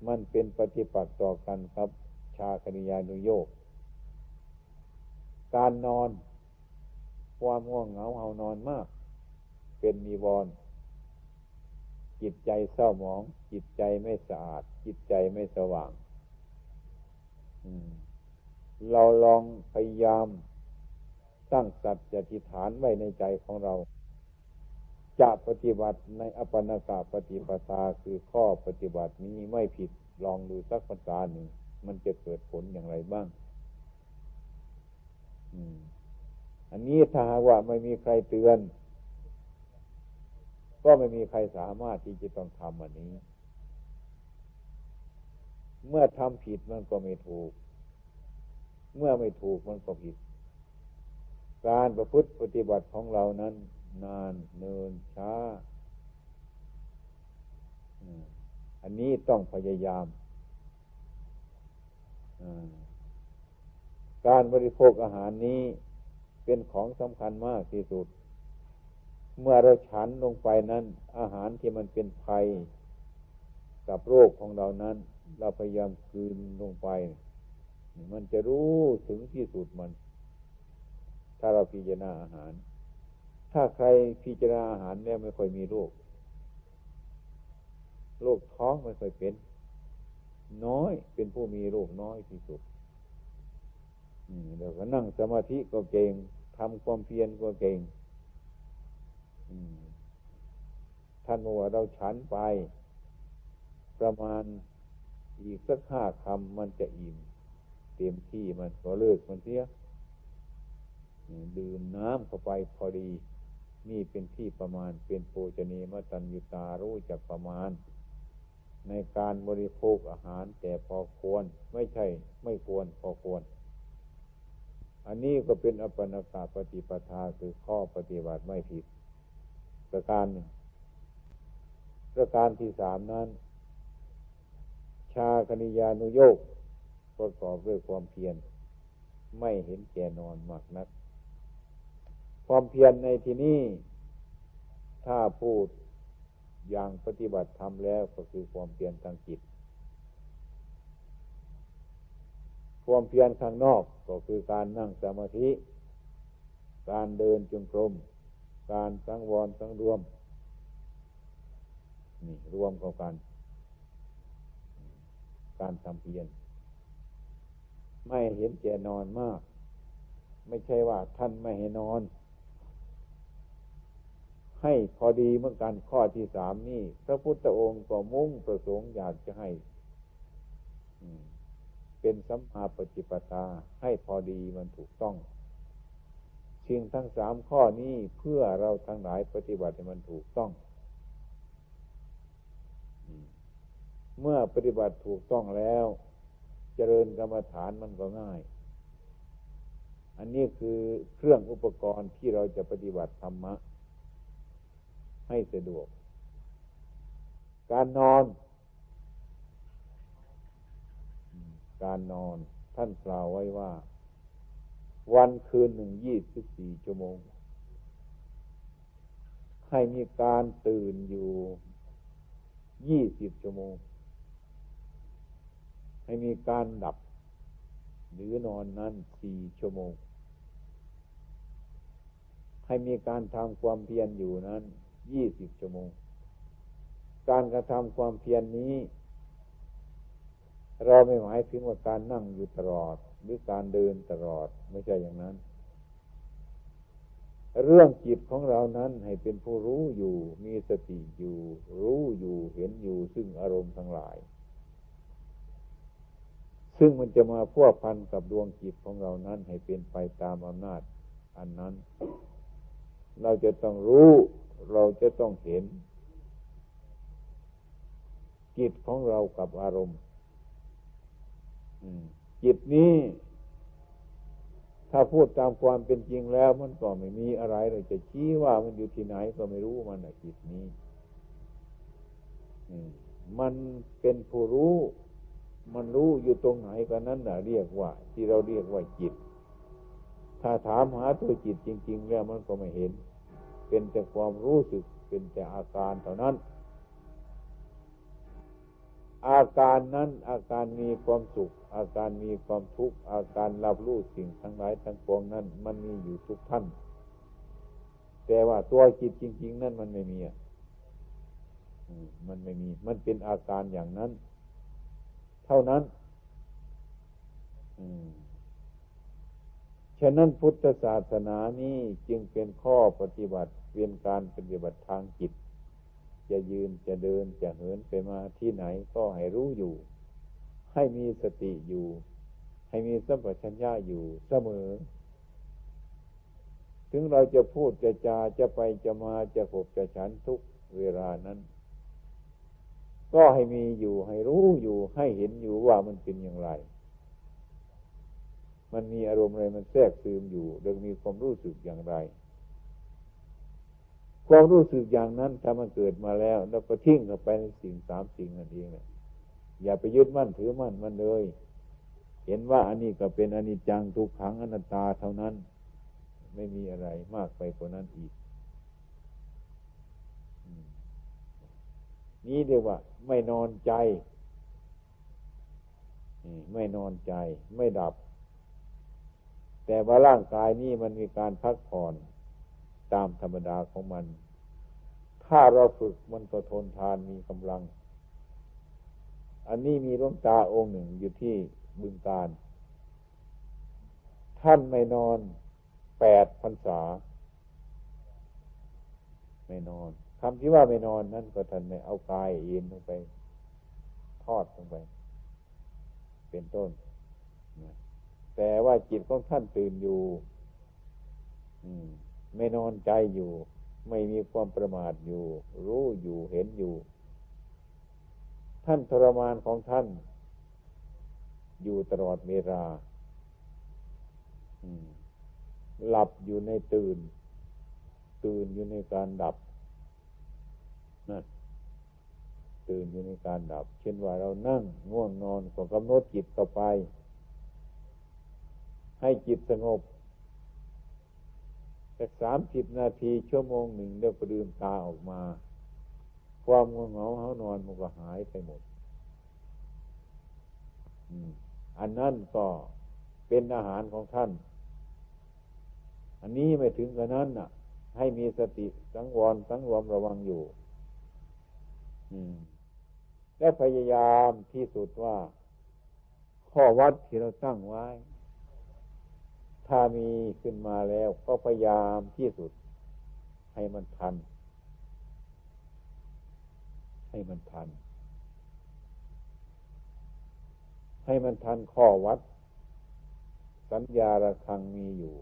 มันเป็นปฏิปักษ์ต่อกันครับ ชาคณิยานุโยกการนอน ความง่วงเหงาเฮานอนมาก เป็นมีวรจิตใจเศร้าหมอง จิตใจไม่สะอาด จิตใจไม่สว่างเราลองพยายามตั้งสัจจะฐานไว้ในใจของเรา จะปฏิบัติในอปนากาปฏิปทาคือข้อปฏิบัตินี้ไม่ผิดลองดูสักภาษาหนึ่งมันจะเกิดผลอย่างไรบ้างอันนี้ถ้าหากว่าไม่มีใครเตือน ก็ไม่มีใครสามารถที่จะต้องทำอันนี้ เมื่อทำผิดมันก็ไม่ถูก เมื่อไม่ถูกมันก็ผิด การประพฤติปฏิบัติของเรานั้น นานเนินช้าอันนี้ต้องพยายาม การบริโภคอาหารนี้เป็นของสำคัญมากที่สุด เมื่อเราฉันลงไปนั้น อาหารที่มันเป็นภัยกับโรคของเรานั้น เราพยายามคืนลงไป มันจะรู้ถึงที่สุดมัน ถ้าเราพิจารณาอาหาร ถ้าใครพิจารณาอาหารแล้วไม่ค่อยมีโรคโรคท้องไม่ค่อยเป็น น้อยเป็นผู้มีโรคน้อยที่สุดเดี๋ยวก็นั่งสมาธิก็เก่งทำความเพียรก็เก่งท่านบอกว่าเราฉันไป ประมาณอีกสักห้าคำมันจะอิ่มเต็มที่มันก็เลิกมันเสียดื่มน้ำเข้าไปพอดี นี่เป็นที่ประมาณเป็นโภชเนมตัญญุตารู้จักประมาณ ในการบริโภคอาหารแต่พอควรไม่ใช่ไม่ควรพอควร อันนี้ก็เป็นอปนากาปฏิปทาคือข้อปฏิบัติไม่ผิด ประการหนึ่งประการที่สามนั้น ชาคณิยานุโยกประกอบด้วยความเพียรไม่เห็นแก่นอนมากนัก ความเพียรในที่นี้ถ้าพูดอย่างปฏิบัติทำแล้วก็คือความเพียรทางจิต ความเพียรข้างนอกก็คือการนั่งสมาธิ การเดินจงกรม การสังวรสังรวม นี่รวมเข้ากัน การทำเพียรไม่เห็นแก่นอนมาก ไม่ใช่ว่าท่านไม่ให้นอน ให้พอดีเมื่อกันข้อที่สามนี่พระพุทธองค์ก็มุ่งประสงค์อยากจะให้เป็นสัมมาปฏิปทาให้พอดีมันถูกต้องสิ่งทั้งสามข้อนี้เพื่อเราทั้งหลายปฏิบัติให้มันถูกต้องเมื่อปฏิบัติถูกต้องแล้ว เจริญกรรมฐานมันก็ง่าย อันนี้คือเครื่องอุปกรณ์ที่เราจะปฏิบัติธรรมะ ให้สะดวก การนอน การนอนท่านกล่าวไว้ว่า วันคืนหนึ่งยี่สิบสี่ชั่วโมง ให้มีการตื่นอยู่ยี่สิบชั่วโมง ให้มีการดับ หรือนอนนั้นสี่ชั่วโมง ให้มีการทำความเพียรอยู่นั้น ยี่สิบชั่วโมง การกระทำความเพียรนนี้ เราไม่หมายถึงว่าการนั่งอยู่ตลอด หรือการเดินตลอดไม่ใช่อย่างนั้น เรื่องจิตของเรานั้นให้เป็นผู้รู้อยู่ มีสติอยู่ รู้อยู่เห็นอยู่ซึ่งอารมณ์ทั้งหลาย ซึ่งมันจะมาพัวพันกับดวงจิตของเรานั้นให้เป็นไปตามอำนาจอันนั้น เราจะต้องรู้ เราจะต้องเห็น จิตของเรากับอารมณ์จิตนี้ ถ้าพูดตามความเป็นจริงแล้วมันก็ไม่มีอะไรเลยจะชี้ว่ามันอยู่ที่ไหนก็ไม่รู้มันจิตนี้มันเป็นผู้รู้ มันรู้อยู่ตรงไหนก็นั้นนะเรียกว่า ที่เราเรียกว่าจิต ถ้าถามหาตัวจิตจริง ๆ แล้วมันก็ไม่เห็น เป็นแต่ความรู้สึกเป็นแต่อาการเท่านั้น อาการนั้นอาการมีความสุข อาการมีความทุกข์อาการรับรู้สิ่งทั้งหลายทั้งปวงนั้น มันมีอยู่ทุกท่าน แต่ว่าตัวจิตจริง ๆ นั่นมันไม่มีอะมันไม่มี มันเป็นอาการอย่างนั้น เท่านั้นฉะนั้นพุทธศาสนานี้จึงเป็นข้อปฏิบัติ เป็นการปฏิบัติทางจิต จะยืนจะเดินจะเหินไปมาที่ไหนก็ให้รู้อยู่ ให้มีสติอยู่ ให้มีสัมปชัญญะอยู่เสมอ ถึงเราจะพูดจะจาจะไปจะมาจะพบจะฉันทุกเวลานั้น ก็ให้มีอยู่ให้รู้อยู่ให้เห็นอยู่ว่ามันเป็นอย่างไรมันมีอารมณ์อะไรมันแทรกซึมอยู่โดยมีความรู้สึกอย่างไร ความรู้สึกอย่างนั้นถ้ามันเกิดมาแล้วแล้วก็ทิ้งเข้าไปในสิ่งสามสิ่งนั่นเองเนี่ยอย่าไปยึดมั่นถือมั่นมันเลย เห็นว่าอันนี้ก็เป็นอนิจจังทุกขังอนัตตาเท่านั้น ไม่มีอะไรมากไปกว่านั้นอีกนี้เรียกว่า ไม่นอนใจไม่นอนใจ ไม่ดับ แต่ว่าร่างกายนี้มันมีการพักผ่อน ตามธรรมดาของมัน ถ้าเราฝึกมันก็ทนทานมีกำลัง อันนี้มีหลวงตาองค์หนึ่งอยู่ที่บึงการ ท่านไม่นอนแปดพรรษา ไม่นอนคำที่ว่าไม่นอนนั่นก็ท่านไม่เอากายเอ็นลงไป ทอดลงไป เป็นต้นแต่ว่าจิตของท่านตื่นอยู่ ไม่นอนใจอยู่ ไม่มีความประมาทอยู่ รู้อยู่เห็นอยู่ ท่านทรมานของท่าน อยู่ตลอดเวลาหลับอยู่ในตื่น ตื่นอยู่ในการดับนั่นตื่นอยู่ในการดับ เช่นว่าเรานั่งง่วงนอนก็กำหนดจิตเข้าไป ให้จิตสงบ แต่สามสิบนาทีชั่วโมงหนึ่งเดี๋ยวก็ลืมตาออกมา ความง่วงเหงาเขานอนมันก็หายไปหมดอันนั้นก็เป็นอาหารของท่าน อันนี้ไม่ถึงกับนั้นน่ะ ให้มีสติสังวรสังรวมระวังอยู่และพยายามที่สุดว่า ข้อวัดที่เราตั้งไว้ ถ้ามีขึ้นมาแล้วก็พยายามที่สุด ให้มันทัน ให้มันทัน ให้มันทันข้อวัด สัญญาระคังมีอยู่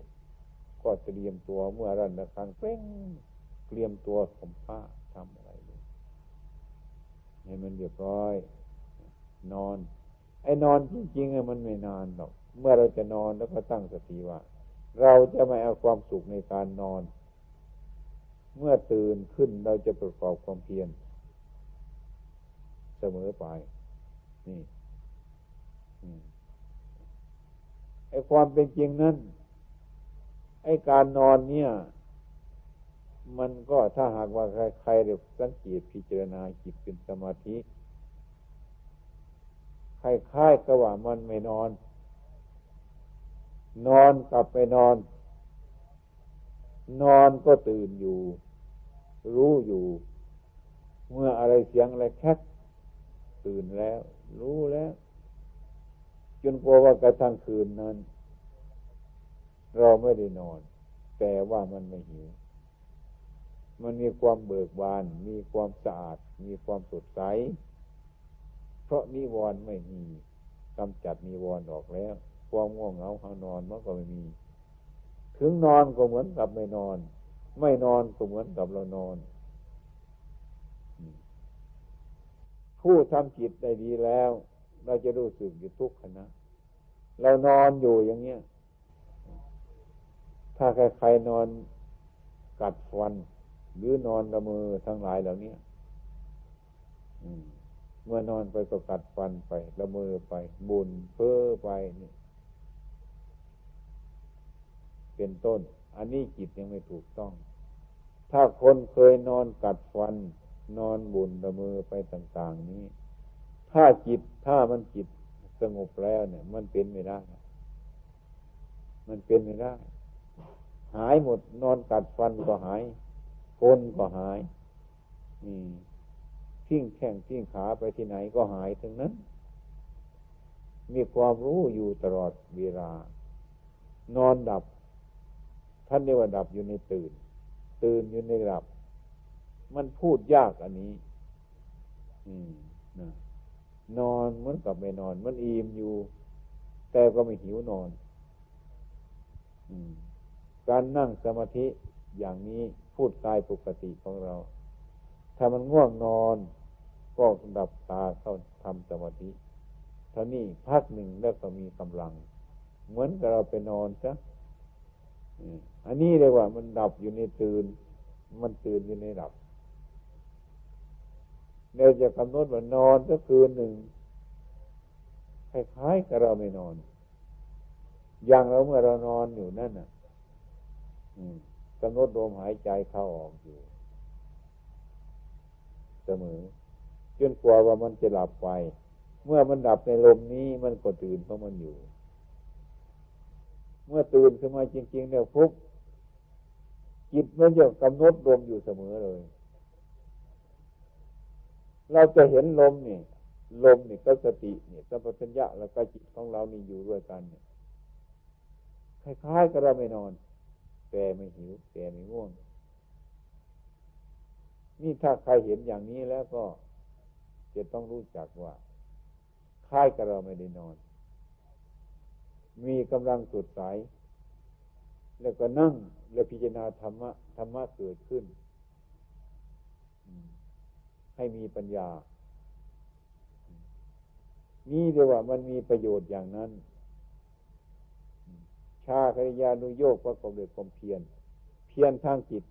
ก็เตรียมตัวเมื่อรันระคังเป้งเตรียมตัวสมผ้าทำอะไรเลยให้มันเรียบร้อย นอน ไอ้นอนจริงๆมันไม่นานหรอก เมื่อเราจะนอนแล้วก็ตั้งสติว่า เราจะไม่เอาความสุขในการนอน เมื่อตื่นขึ้นเราจะประกอบความเพียรเสมอไป นี่ไอ้ความเป็นจริงนั้นไอ้การนอนเนี่ย มันก็ถ้าหากว่าใครใครเดี๋ยสังเกตพิจารณาจิตเป็นสมาธิคล้ายๆกับว่ามันไม่นอน นอนกลับไปนอน นอนก็ตื่นอยู่ รู้อยู่ เมื่ออะไรเสียงอะไรแคกตื่นแล้ว รู้แล้ว จนกลัวว่ากระทั่งคืนนั้น เราไม่ได้นอน แต่ว่ามันไม่หิวมันมีความเบิกบาน มีความสะอาด มีความสดใส เพราะนิวรณ์ไม่มีกำจัดนิวรณ์ออกแล้ว ความง่วงเหงาหานอนมันก็ไม่มี ถึงนอนก็เหมือนกับไม่นอน ไม่นอนก็เหมือนกับเรานอน ผู้ทำจิตได้ดีแล้ว เราจะรู้สึกอยู่ทุกขณะเรานอนอยู่อย่างเงี้ย ถ้าใครๆนอนกัดฟัน หรือนอนละมือทั้งหลายเหล่านี้เมื่อนอนไปก็กัดฟันไปละมือไป บุญเพ้อไปนี่ เป็นต้น อันนี้จิตยังไม่ถูกต้อง ถ้าคนเคยนอนกัดฟัน นอนบุญละมือไปต่าง ๆ นี้ ถ้าจิตถ้ามันจิตสงบแล้วเนี่ย มันเป็นไม่ได้ มันเป็นไม่ได้ หายหมดนอนกัดฟันก็หายกนก็หายทิ้งแข้งทิ้งขาไปที่ไหนก็หายทั้งนั้น มีความรู้อยู่ตลอดเวลา นอนดับ ท่านเรียกว่าดับอยู่ในตื่น ตื่นอยู่ในหลับ มันพูดยากอันนี้ อืมนะนอนเหมือนกับไม่นอน มันอิ่มอยู่ แต่ก็ไม่หิวนอน อืม การนั่งสมาธิอย่างนี้พูดกายปกติของเรา ถ้ามันง่วงนอนก็ดับตาเข้าทำสมาธิเท่านี้พักหนึ่งแล้วก็มีกำลัง เหมือนกับเราไปนอนซะ อันนี้เลยว่า มันดับอยู่ในตื่น มันตื่นอยู่ในดับเราจะกำหนดว่านอนสักคืนหนึ่งคล้ายๆกับเราไม่นอน อย่างเราเมื่อเรานอนอยู่นั่นน่ะกำหนดลมหายใจเข้าออกอยู่ เสมอจนกลัวว่ามันจะหลับไป เมื่อมันดับในลมนี้มันก็ตื่นเพราะมันอยู่ เมื่อตื่นขึ้นมาจริง ๆ เนี่ยฟุบจิตมันจะกำหนดลมอยู่เสมอเลย เราจะเห็นลมนี่ลมนี่ก็สติเนี่ยสัมปชัญญะแล้วก็จิตของเรานี่อยู่ด้วยกันเนี่ยคล้ายๆกับเราไม่นอนแกไม่หิวแกไม่ง่วง นี่ถ้าใครเห็นอย่างนี้แล้วก็จะต้องรู้จักว่าค่ายกับเราไม่ได้นอน มีกำลังสุดสายแล้วก็นั่งแล้วพิจารณาธรรมะธรรมะเกิดขึ้น ให้มีปัญญา นี่เรียว่ามันมีประโยชน์อย่างนั้น ชาคริยานุโยกประกอบด้วยความเพียร เพียรทางจิต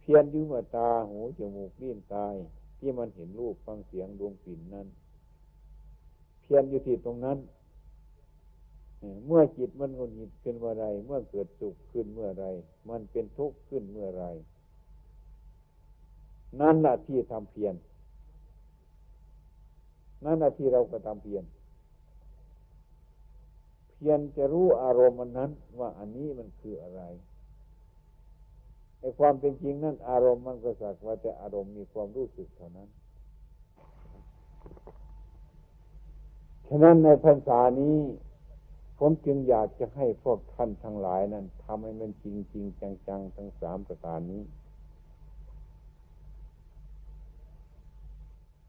เพียรยุ่งตาหูจมูกลิ้นกาย ที่มันเห็นรูปฟังเสียงดวงปิ่นนั้น เพียรอยู่ที่ตรงนั้น เมื่อจิตมันงุนหิดขึ้นเมื่อไรเมื่อเกิดสุขขึ้นเมื่อไรมันเป็นทุกข์ขึ้นเมื่อไรนั่นแหละที่ทำเพียรนั่นแหละที่เราก็ทำเพียรเพียงจะรู้อารมณ์มันนั้น ว่าอันนี้มันคืออะไรในความเป็นจริงนั้นอารมณ์มันก็สักว่าแต่อารมณ์มีความรู้สึกเท่านั้น ฉะนั้นในภาษานี้ ผมจึงอยากจะให้พวกท่านทั้งหลายนั้นทำให้มันจริงจริงจังๆ ทั้งสามประการนี้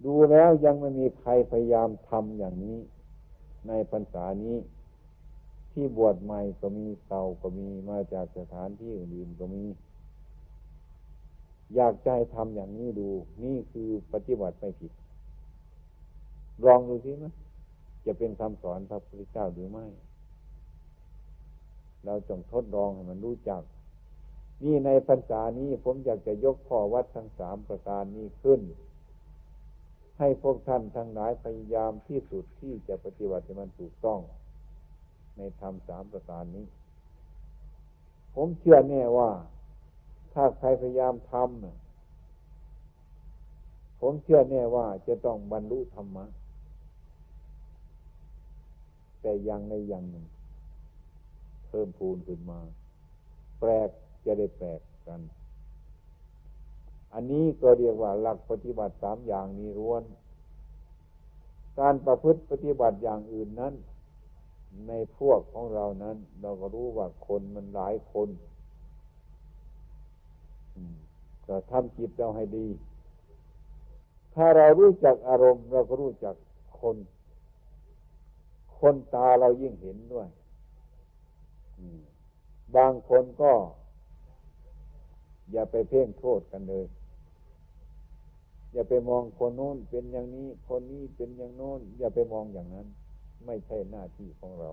ดูแล้วยังไม่มีใครพยายามทำอย่างนี้ ในพรรษานี้ ที่บวชใหม่ก็มีเก่าก็มีมาจากสถานที่อื่นๆก็มี อยากใจทำอย่างนี้ดู นี่คือปฏิบัติไม่ผิด ลองดูสินะจะเป็นคำสอนพระพุทธเจ้าหรือไม่ เราจงทดลองให้มันรู้จัก นี่ในพรรษานี้ผมอยากจะยกข้อวัดทั้งสามประการนี้ขึ้น ให้พวกท่านทั้งหลายพยายามที่สุดที่จะปฏิบัติให้มันถูกต้อง ในธรรมสามประการนี้ ผมเชื่อแน่ว่า ถ้าใครพยายามทำผมเชื่อแน่ว่าจะต้องบรรลุธรรมะแต่ยังในอย่างหนึ่ง เพิ่มพูนขึ้นมา แปลกจะได้แปลกกัน อันนี้ก็เรียกว่าหลักปฏิบัติสามอย่างนี้ร้วน การประพฤติปฏิบัติอย่างอื่นนั้น ในพวกของเรานั้น เราก็รู้ว่าคนมันหลายคนก็ทำจิตเราให้ดี ถ้าเรารู้จักอารมณ์ เราก็รู้จักคน คนตาเรายิ่งเห็นด้วย บางคนก็ อย่าไปเพ่งโทษกันเลย อย่าไปมองคนโน้นเป็นอย่างนี้ คนนี้เป็นอย่างโน้น อย่าไปมองอย่างนั้น ไม่ใช่หน้าที่ของเรา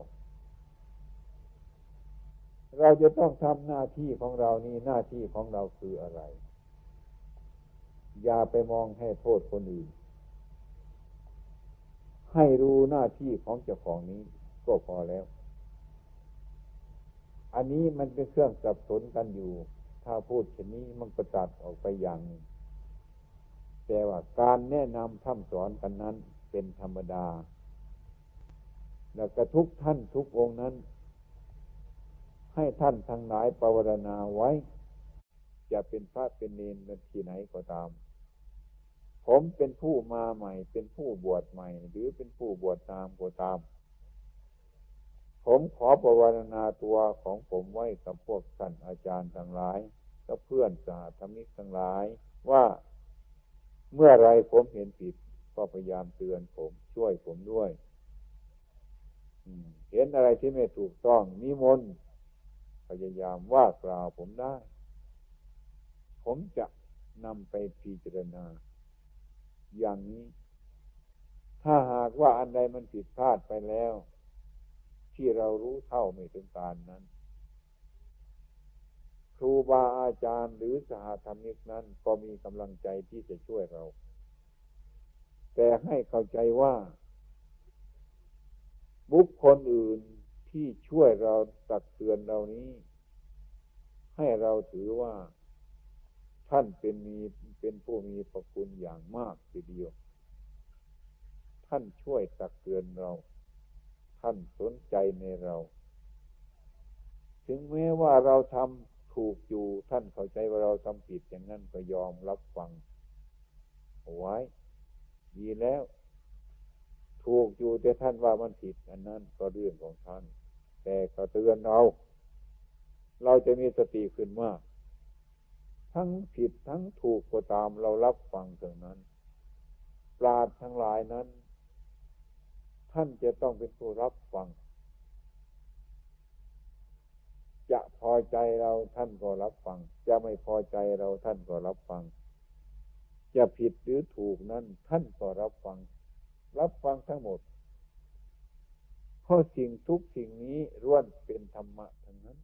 เราจะต้องทำหน้าที่ของเรานี่หน้าที่ของเราคืออะไร อย่าไปมองให้โทษคนอื่น ให้รู้หน้าที่ของเจ้าของนี้ก็พอแล้ว อันนี้มันเป็นเครื่องสับสนกันอยู่ ถ้าพูดเช่นนี้มันก็ตัดออกไปอย่างนึงแต่ว่าการแนะนำทำสอนกันนั้นเป็นธรรมดา แล้วก็ทุกท่านทุกองนั้น ให้ท่านทั้งหลายปรารณาไว้ จะเป็นพระเป็นเนรที่ไหนก็ตาม ผมเป็นผู้มาใหม่ เป็นผู้บวชใหม่ หรือเป็นผู้บวชตามก็ตาม ผมขอประวรณาตัวของผมไว้กับพวกท่านอาจารย์ทั้งหลายกับเพื่อนสาธมิกทั้งหลาย ว่าเมื่อไรผมเห็นผิด ก็พยายามเตือนผมช่วยผมด้วยเห็นอะไรที่ไม่ถูกต้องนิมนต์พยายามว่ากล่าวผมได้ ผมจะนำไปพิจารณา อย่างนี้ ถ้าหากว่าอันใดมันผิดพลาดไปแล้ว ที่เรารู้เท่าไม่ถึงการนั้น ครูบาอาจารย์หรือสหธรรมิกนั้น ก็มีกำลังใจที่จะช่วยเรา แต่ให้เข้าใจว่า บุคคลอื่นที่ช่วยเราตักเตือนเรานี้ ให้เราถือว่าท่านเป็นมีเป็นผู้มีพระคุณอย่างมากทีเดียว ท่านช่วยตักเตือนเรา ท่านสนใจในเรา ถึงแม้ว่าเราทำถูกอยู่ท่านเข้าใจว่าเราทำผิดอย่างนั้นก็ยอมรับฟังไว้ดีแล้ว ถูกอยู่แต่ท่านว่ามันผิด อันนั้นก็เรื่องของท่าน แต่ก็เตือนเรา เราจะมีสติขึ้นมาทั้งผิดทั้งถูกก็ตามเรารับฟังถึงนั้น ปราดทั้งหลายนั้น ท่านจะต้องเป็นผู้รับฟัง จะพอใจเราท่านก็รับฟัง จะไม่พอใจเราท่านก็รับฟัง จะผิดหรือถูกนั้น ท่านก็รับฟัง รับฟังทั้งหมดเพราะสิ่งทุกสิ่งนี้ร่วนเป็นธรรมะทั้งนั้น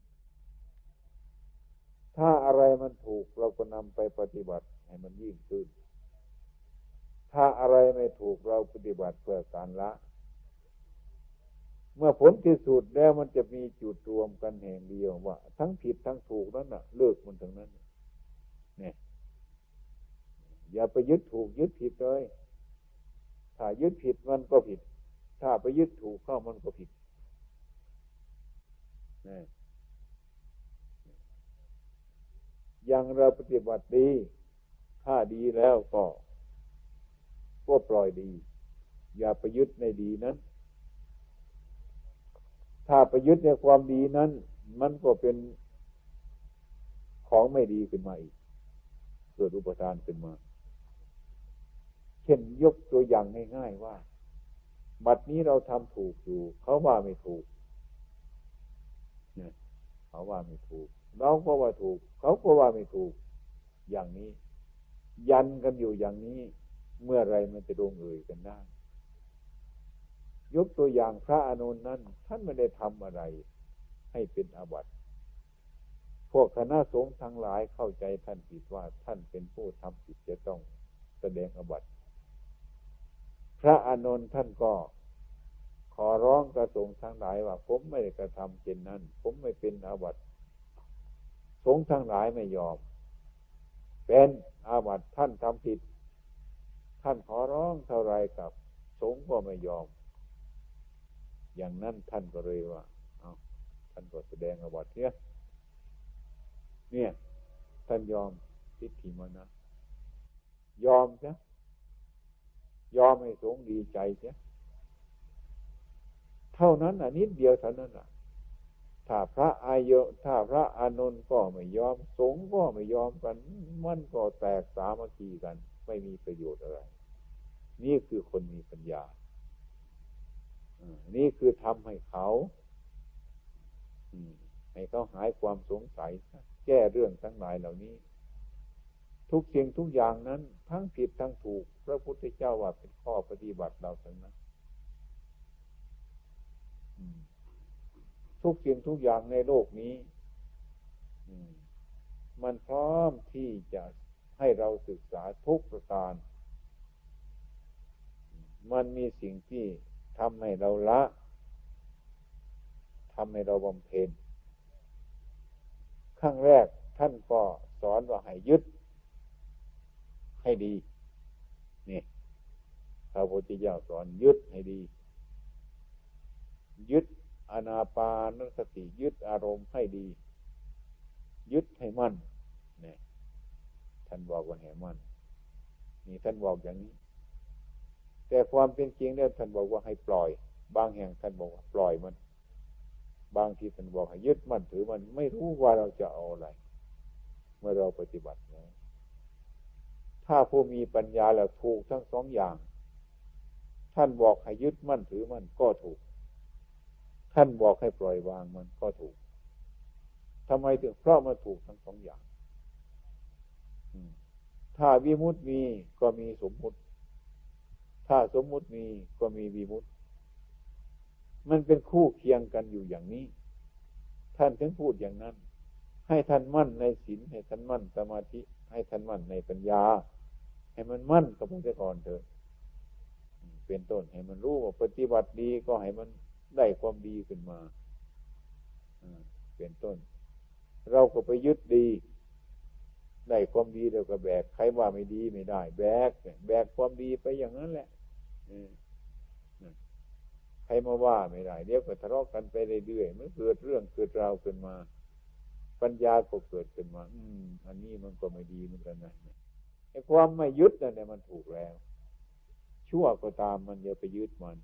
ถ้าอะไรมันถูกเราก็นำไปปฏิบัติให้มันยิ่งขึ้น ถ้าอะไรไม่ถูกเราปฏิบัติเพื่อการละ เมื่อผลที่สุดแล้วมันจะมีจุดรวมกันแห่งเดียวว่า ทั้งผิดทั้งถูกนั้นน่ะ เลิกมันทั้งนั้นเนี่ยอย่าไปยึดถูกยึดผิดเลย ถ้ายึดผิดมันก็ผิด ถ้าไปยึดถูกเข้ามันก็ผิดนะอย่างเราปฏิบัติดี ถ้าดีแล้วก็ ก็ปล่อยดี อย่าไปยึดในดีนั้น ถ้าไปยึดในความดีนั้น มันก็เป็นของไม่ดีขึ้นมาอีกเกิดอุปทานขึ้นมา เช่นยกตัวอย่างง่ายๆว่า บัดนี้เราทำถูกอยู่ เขาว่าไม่ถูกเนี่ยเขาว่าไม่ถูก เราก็ว่าถูก เขาก็ว่าไม่ถูก อย่างนี้ ยันกันอยู่อย่างนี้ เมื่อไรมันจะลงเอ่ยกันได้ ยกตัวอย่างพระอนุนนั้น ท่านไม่ได้ทำอะไร ให้เป็นอาบัติพวกคณะสงฆ์ทั้งหลายเข้าใจท่านผิดว่าท่านเป็นผู้ทำผิดจะต้องแสดงอาบัติพระอานนท์ท่านก็ขอร้องกระสงทั้งหลายว่า ผมไม่ได้กระทำเช่นนั้น ผมไม่เป็นอาบัติสงฆ์ทั้งหลายไม่ยอม เป็นอาบัติท่านทำผิด ท่านขอร้องเท่าไรกับ สงฆ์ก็ไม่ยอม อย่างนั้นท่านก็เลยว่าเอาท่านก็แสดงอาบัติเนี่ยเนี่ย ท่านยอมทิฏฐิมานะยอมใช่ยอมให้สงดีใจเสียเท่านั้นอะนิดเดียวเท่านั้นอะถ้าพระอายถ้าพระอานนท์ก็ไม่ยอม สงก็ไม่ยอมกัน มันก็แตกสามัคคีกัน ไม่มีประโยชน์อะไร นี่คือคนมีปัญญา นี่คือทำให้เขาให้เขาหายความสงสัย แก้เรื่องทั้งหลายเหล่านี้ ทุกสิ่งทุกอย่างนั้น ทั้งผิดทั้งถูก พระพุทธเจ้าว่าเป็นข้อปฏิบัติเราทั้งนั้นทุกสิ่งทุกอย่างในโลกนี้มันพร้อมที่จะให้เราศึกษาทุกประการ มันมีสิ่งที่ ทำให้เราละทำให้เราบำเพ็ญขั้งแรกท่านก็สอนว่าให้ยึด ให้ดีนี่พระพุทธเจ้าสอนยึดให้ดี ยึดอนาปานสติยึดอารมณ์ให้ดี ยึดให้มั่นนี่ท่านบอกว่าให้มั่นนี่ท่านบอกอย่างนี้ แต่ความเป็นจริงเนี่ยท่านบอกว่าให้ปล่อย บางแห่งท่านบอกว่าปล่อยมัน บางทีท่านบอกให้ยึดมั่นถือมันไม่รู้ว่าเราจะเอาอะไร เมื่อเราปฏิบัตินะถ้าผู้มีปัญญาแล้วถูกทั้งสองอย่าง ท่านบอกให้ยึดมั่นถือมันก็ถูก ท่านบอกให้ปล่อยวางมันก็ถูกทำไมถึงเพราะมันถูกทั้งสองอย่างถ้าวิมุตมีก็มีสมมุติ ถ้าสมมุติมีก็มีวิมุตมันเป็นคู่เคียงกันอยู่อย่างนี้ ท่านถึงพูดอย่างนั้น ให้ท่านมั่นในศีลให้ท่านมั่นสมาธิ ให้ท่านมั่นในปัญญา ให้มันมั่นกับพระก่อนเถอะเป็นต้นให้มันรู้ว่าปฏิบัติดีก็ให้มันได้ความดีขึ้นมาเป็นต้น เราก็ไปยึดดี ได้ความดีเดียวก็แบก ใครว่าไม่ดีไม่ได้ แบก แบกความดีไปอย่างนั้นแหละ ใครมาว่าไม่ได้เดี๋ยวก็ทะเลาะกันไปเรื่อยๆมันเกิดเรื่องเกิดราวขึ้นมา ปัญญาก็เกิดขึ้นมา อืม อันนี้มันก็ไม่ดีเหมือนกันนะไอ้ความไม่ยึดนั่นเนี่ยมันถูกแล้ว ชั่วก็ตามมันอย่าไปยึดมัน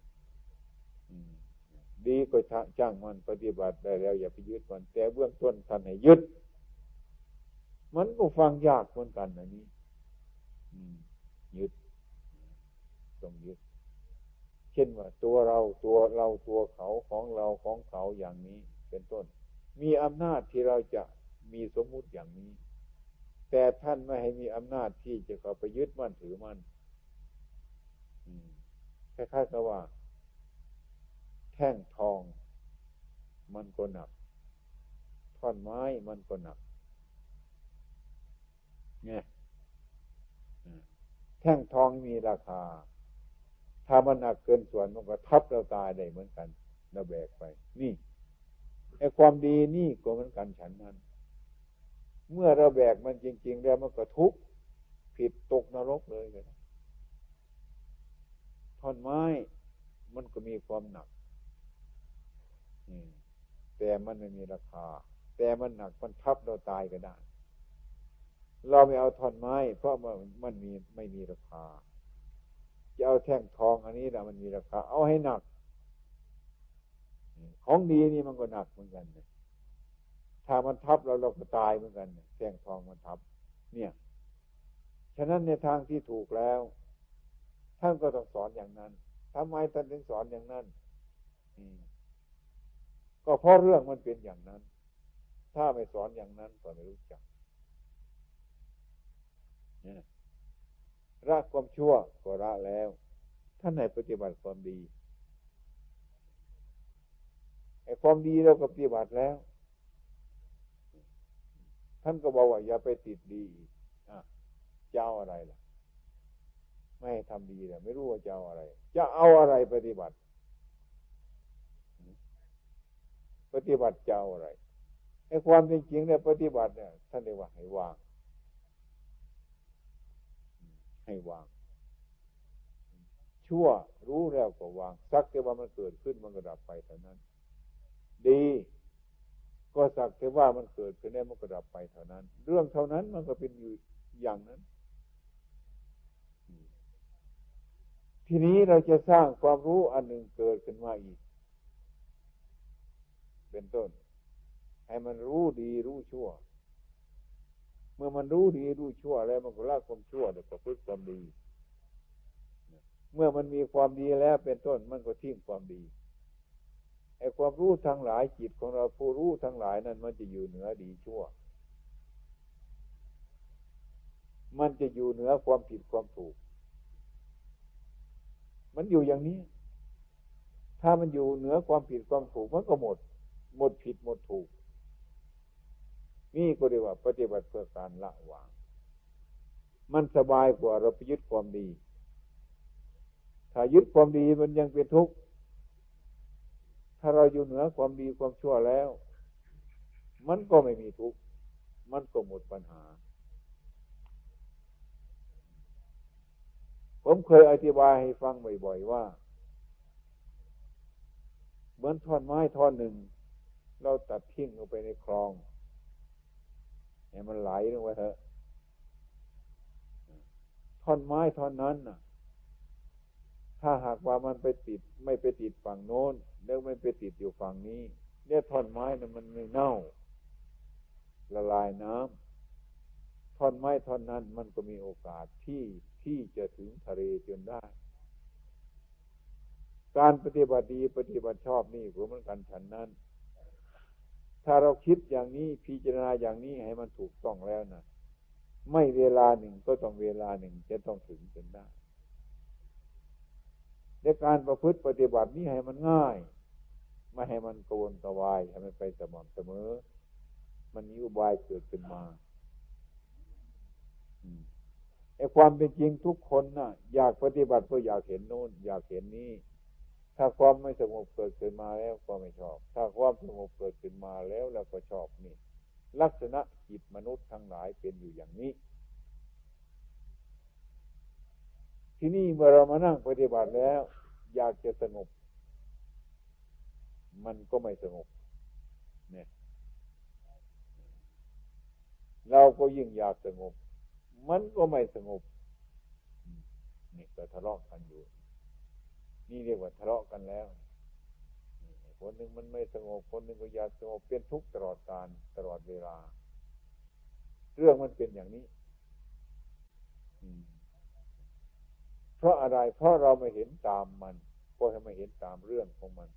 ดีก็ช่างมันปฏิบัติได้แล้ว อย่าไปยึดมัน แต่เบื้องต้นท่านให้ยึด มันก็ฟังยากเหมือนกันนะนี้ยึดต้องยึด ช่นว่าตัวเราตัวเราตัวเขาของเราของเขาอย่างนี้เป็นต้น มีอำนาจที่เราจะมีสมมุติอย่างนี้ แต่ท่านไม่ให้มีอำนาจที่จะเข้าไปยึดมั่นถือมั่นคล้ายๆกับว่า แท่งทอง มันก็หนักท่อนไม้มันก็หนักเนี่ยแท่งทองมีราคา ถ้ามันหนักเกินส่วนมันก็ทับเราตายได้เหมือนกันเราแบกไป นี่ไอ้ความดีนี่ก็เหมือนกันฉันนั้น เมื่อเราแบกมันจริง ๆ แล้วมันก็ทุกข์ผิดตกนรกเลยกันท่อนไม้มันก็มีความหนักแต่มันไม่มีราคา แต่มันหนักมันทับเราตายก็ได้ เราไม่เอาท่อนไม้ เพราะมันมันมีไม่มีราคา จะเอาแท่งทองอันนี้นะมันมีราคาเอาให้หนัก ของดีนี่มันก็หนักเหมือนกันเนี่ยถ้ามันทับเราเราก็ตายเหมือนกันแท่งทองมันทับ เนี่ยฉะนั้นในทางที่ถูกแล้ว ท่านก็ต้องสอนอย่างนั้นทำไมท่านถึงสอนอย่างนั้นก็เพราะเรื่องมันเป็นอย่างนั้น ถ้าไม่สอนอย่างนั้นก็ไม่รู้จัก ละความชั่วก็ละแล้ว ท่านไหนปฏิบัติความดีไอ้ความดีเราก็ปฏิบัติแล้ว ท่านก็บอกว่าอย่าไปติดดีอะเจ้าอะไรล่ะ ไม่ทำดีเลยไม่รู้ว่าเจ้าอะไร จะเอาอะไรปฏิบัติ ปฏิบัติเจ้าอะไรไอ้ความจริงๆเนี่ยปฏิบัติเนี่ยท่านเรียกว่าให้วาง ให้วาง ชั่วรู้แล้วก็วาง สักแต่ว่ามันเกิดขึ้นมันก็ดับไปเท่านั้น ดี ก็สักแต่ว่ามันเกิดขึ้นแล้วมันก็ดับไปเท่านั้น เรื่องเท่านั้นมันก็เป็นอยู่อย่างนั้น ทีนี้เราจะสร้างความรู้อันหนึ่งเกิดขึ้นมาอีก เป็นต้น ให้มันรู้ดีรู้ชั่ว เมื่อมันรู้ดีรู้ชั่วแล้วมันก็ละความชั่วแล้วก็พึ่งความดี เมื่อมันมีความดีแล้วเป็นต้นมันก็ทิ้งความดีไอ้ความรู้ทั้งหลายจิตของเราผู้รู้ทั้งหลายนั้นมันจะอยู่เหนือดีชั่ว มันจะอยู่เหนือความผิดความถูก มันอยู่อย่างนี้ ถ้ามันอยู่เหนือความผิดความถูกมันก็หมด หมดผิดหมดถูก นี่ก็เรียกว่าปฏิบัติเพื่อการละวาง มันสบายกว่าเราไปยึดความดี ถ้ายึดความดีมันยังเป็นทุกข์ ถ้าเราอยู่เหนือความดีความชั่วแล้ว มันก็ไม่มีทุกข์ มันก็หมดปัญหา ผมเคยอธิบายให้ฟังบ่อยๆว่า เหมือนท่อนไม้ท่อนหนึ่ง เราตัดทิ้งลงไปในคลอง ให้มันไหลลงไปเถอะท่อนไม้ท่อนนั้นน่ะ ถ้าหากว่ามันไปติด ไม่ไปติดฝั่งโน้น แล้วไม่ไปติดอยู่ฝั่งนี้ เนี่ยท่อนไม้น่ะมันไม่เน่า ละลายน้ำท่อนไม้ท่อนนั้น มันก็มีโอกาสที่ที่จะถึงทะเลจนได้ การปฏิบัติดีปฏิบัติชอบนี่ก็เหมือนกันฉันนั้น ถ้าเราคิดอย่างนี้พิจารณาอย่างนี้ให้มันถูกต้องแล้วนะไม่เวลาหนึ่งก็ต้องเวลาหนึ่งจะต้องถึงจนได้ในการประพฤติปฏิบัตินี้ให้มันง่าย ไม่ให้มันโกนกวายให้มันไปสม่ำเสมอ มันมีอุบายเกิดขึ้นมาไอ้ความเป็นจริงทุกคนนะ่ะ อยากปฏิบัติเพื่ออยากเห็นโน้น อยากเห็นนี้ ถ้าความไม่สงบเกิดขึ้นมาแล้วก็ไม่ชอบ ถ้าความสงบเกิดขึ้นมาแล้วเราก็ชอบนี่ ลักษณะจิตมนุษย์ทั้งหลายเป็นอยู่อย่างนี้ ที่นี่เมื่อเรามานั่งปฏิบัติแล้ว อยากจะสงบ มันก็ไม่สงบเนี่ยเราก็ยิ่งอยากสงบ มันก็ไม่สงบ นี่ก็ทะเลาะกันอยู่ นี่เรียกว่าทะเลาะกันแล้วคนหนึ่งมันไม่สงบคนหนึ่งก็อยากสงบเป็นทุกข์ตลอดการตลอดเวลา เรื่องมันเป็นอย่างนี้เพราะอะไร เพราะเราไม่เห็นตามมันก็ให้ไม่เห็นตามเรื่องของมัน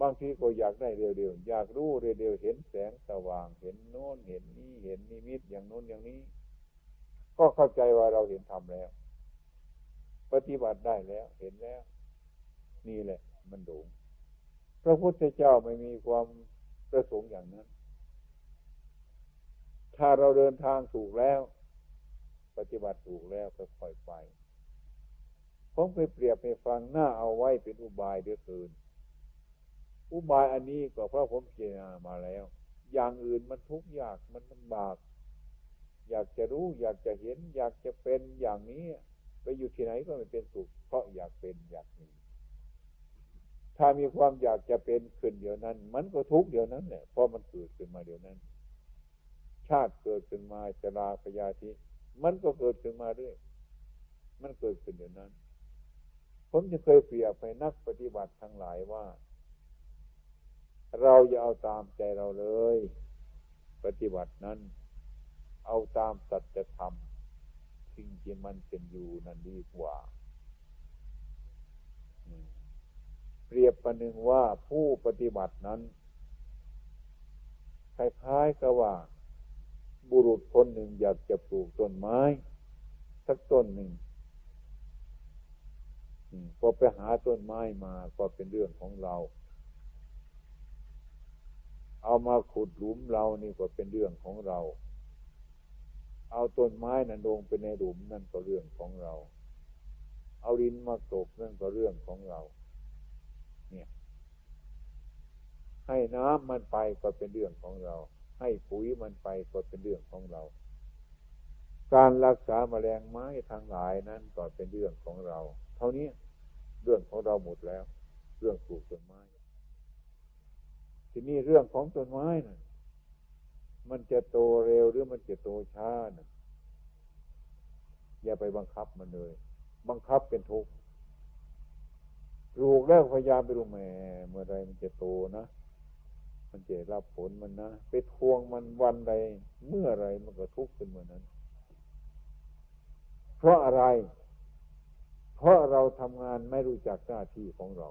บางทีก็อยากได้เร็วๆ อยากรู้เร็วๆ เห็นแสงสว่าง เห็นโน้น เห็นนี้เห็นนิมิตอย่างโน้นอย่างนี้ ก็เข้าใจว่าเราเห็นธรรมแล้ว ปฏิบัติได้แล้ว เห็นแล้ว นี่แหละ มันหลงพระพุทธเจ้าไม่มีความประสงค์อย่างนั้น ถ้าเราเดินทางถูกแล้ว ปฏิบัติถูกแล้วก็ค่อยไปผมไปเปรียบไปฟังหน้าเอาไว้เป็นอุบายเดือเกิน อุบายอันนี้ก็เพราะผมเจรนามาแล้ว อย่างอื่นมันทุกข์ยากมันลำบาก อยากจะรู้ อยากจะเห็น อยากจะเป็นอย่างนี้ ไปอยู่ที่ไหนก็ไม่เป็นสุข เพราะอยากเป็นอยากมีถ้ามีความอยากจะเป็นขึ้นเดียวนั้น มันก็ทุกเดียวนั้นแหละเพราะมันเกิดขึ้นมาเดียวนั้น ชาติเกิดขึ้นมาจราพยาธิมันก็เกิดขึ้นมาด้วย มันเกิดขึ้นเดียวนั้น ผมจะเคยเปรียบไปนักปฏิบัติทั้งหลายว่า เราอย่าเอาตามใจเราเลย ปฏิบัตินั้น เอาตามสัจธรรม สิ่งที่มันเป็นอยู่นั่นดีกว่าเปรียบประหนึ่งว่าผู้ปฏิบัตินั้นคล้ายๆกับว่า บุรุษคนหนึ่งอยากจะปลูกต้นไม้ สักต้นหนึ่งพอไปหาต้นไม้มาก็เป็นเรื่องของเรา เอามาขุดหลุมเรานี่ก็เป็นเรื่องของเรา เอาต้นไม้นั้นลงไปในหลุมนั่นก็เรื่องของเรา เอาดินมาตกนั่นก็เรื่องของเรา เนี่ย ให้น้ำมันไปก็เป็นเรื่องของเรา ให้ปุ๋ยมันไปก็เป็นเรื่องของเรา การรักษาแมลงไม้ทางหลายนั้นก็เป็นเรื่องของเรา เท่านี้เรื่องของเราหมดแล้ว เรื่องปลูกต้นไม้ ทีนี้เรื่องของต้นไม้นะ่ะ มันจะโตเร็วหรือมันจะโตช้านะ่ะอย่าไปบังคับมันเลย บังคับเป็นทุกข์ลูกแล้วพยายามไปดูแม่เมื่อไรมันจะโตนะ มันจะรับผลมันนะ ไปทวงมันวันใด เมื่อไรมันก็ทุกข์ขึ้นเมื่อนั้น เพราะอะไร เพราะเราทำงานไม่รู้จักหน้าที่ของเรา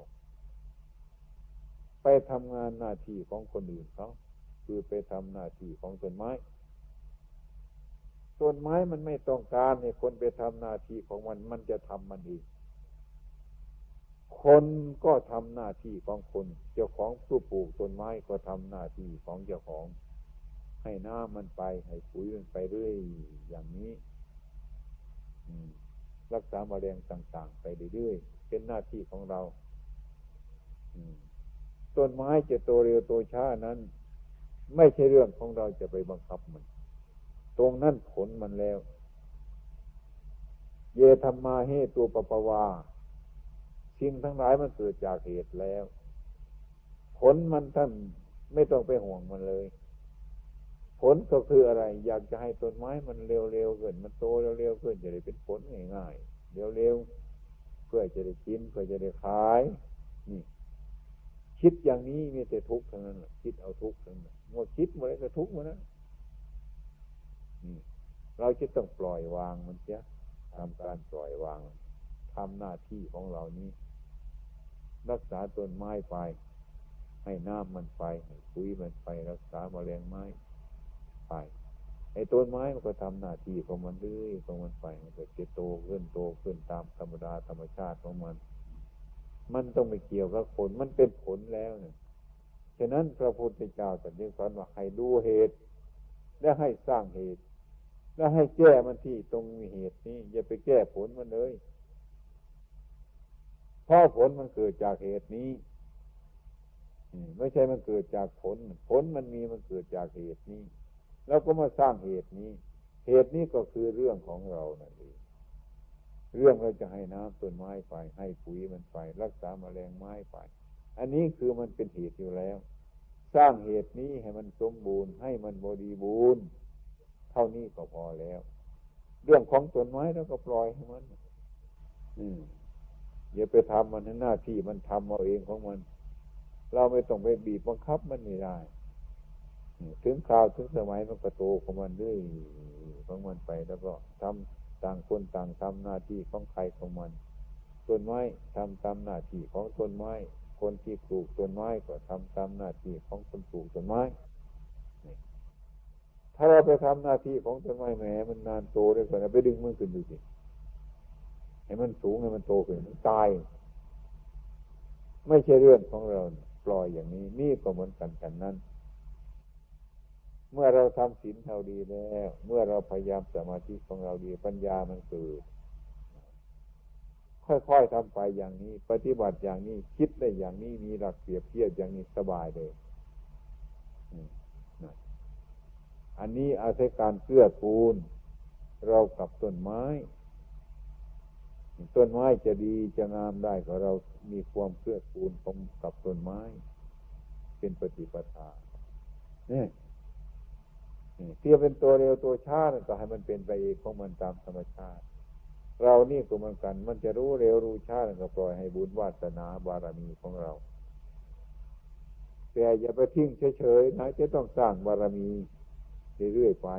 ไปทำงานหน้าที่ของคนอื่นเขา คือไปทำหน้าที่ของต้นไม้ ต้นไม้มันไม่ต้องการให้คนไปทำหน้าที่ของมัน มันจะทำมันเองคนก็ทำหน้าที่ของคน เจ้าของผู้ปลูกต้นไม้ก็ทำหน้าที่ของเจ้าของ ให้น้ำมันไป ให้ปุ๋ยมันไปเรื่อยอย่างนี้รักษาแมลงต่าง ๆ ไปเรื่อยๆเป็นหน้าที่ของเราต้นไม้จะโตเร็วโตช้านั้น ไม่ใช่เรื่องของเราจะไปบังคับมัน ตรงนั้นผลมันแล้ว เยธรรมาเหตตัวปปวาสิ่งทั้งหลายมันเกิดจากเหตุแล้ว ผลมันท่านไม่ต้องไปห่วงมันเลย ผลก็คืออะไร อยากจะให้ต้นไม้มันเร็วๆขึ้นมันโตเร็วๆขึ้นจะได้เป็นผลง่ายๆเร็วๆเพื่อจะได้กิน เพื่อจะได้ขาย นี่ คิดอย่างนี้มีแต่ทุกข์ทั้งนั้นคิดเอาทุกข์ทั้งนั้น เมื่อคิดมาแล้วก็ทุกข์มานะนี่เราจะต้องปล่อยวางมันเสียทำการปล่อยวางทำหน้าที่ของเรานี้ รักษาต้นไม้ไป ให้น้ำมันไปให้ปุ๋ยมันไป รักษาแมลงไม้ไปไอ้ต้นไม้มันก็ทำหน้าที่ของมันเรื่อยของมันไป มันก็จะโตขึ้นโตขึ้นตามธรรมดาธรรมชาติของมัน มันต้องไม่เกี่ยวกับผล มันเป็นผลแล้วเนี่ย ฉะนั้นพระพุทธเจ้าตรัสสอนว่าให้ดูเหตุ และให้สร้างเหตุ แล้ให้แก้มันที่ตรงเหตุนี้ อย่าไปแก้ผลมันเลยเพราะผลมันเกิดจากเหตุนี้ไม่ใช่มันเกิดจากผล ผลมันมีมันเกิดจากเหตุนี้ แล้วก็มาสร้างเหตุนี้ เหตุนี้ก็คือเรื่องของเรานั่นเองเรื่องเราจะให้น้ำต้นไม้ไป ให้ปุ๋ยมันไป รักษาแมลงไม้ไป อันนี้คือมันเป็นเหตุอยู่แล้ว สร้างเหตุนี้ให้มันสมบูรณ์ ให้มันบริบูรณ์เท่านี้ก็พอแล้ว เรื่องของต้นไม้เราก็ปล่อยให้มัน อืมอย่าไปทำมันหน้าที่มันทำเอาเองของมัน เราไม่ต้องไปบีบบังคับมันไม่ได้ ถึงคราวถึงสมัยมันก็โตของมันด้วยของมันไปแล้วก็ทำต่างคนต่างทำหน้าที่ของใครของมัน ต้นไม้ทำตามหน้าที่ของต้นไม้ คนที่ปลูกต้นไม้ก็ทำตามหน้าที่ของคนปลูกต้นไม้ถ้าเราไปทำหน้าที่ของต้นไม้แหมมันนานโตได้ก่อนะไปดึงมันขึ้นดูสิให้มันสูงให้มันโตขึ้นมันตาย ไม่ใช่เรื่องของเราปล่อยอย่างนี้นี่ก็เหมือนกันกันนั้น เมื่อเราทำศีลเท่าดีแล้ว เมื่อเราพยายามสมาธิของเราดีปัญญามันเกิด ค่อยๆทำไปอย่างนี้ ปฏิบัติอย่างนี้คิดได้อย่างนี้มีหลักเปรียบเทียบอย่างนี้สบายเลยอันนี้อาศัยการเกื้อกูล เรากับต้นไม้ ต้นไม้จะดีจะงามได้ก็เรามีความเกื้อกูลกับต้นไม้ เป็นปฏิปทาเนี่ยเทียบเป็นตัวเร็วตัวช้าก็ให้มันเป็นไปเองของมันตามธรรมชาติ เรานี่ก็เหมือนกัน มันจะรู้เร็วรู้ช้าก็ปล่อยให้บุญวาสนาบารมีของเรา แต่อย่าไปทิ้งเฉยๆนะจะต้องสร้างบารมีเรื่อยๆไป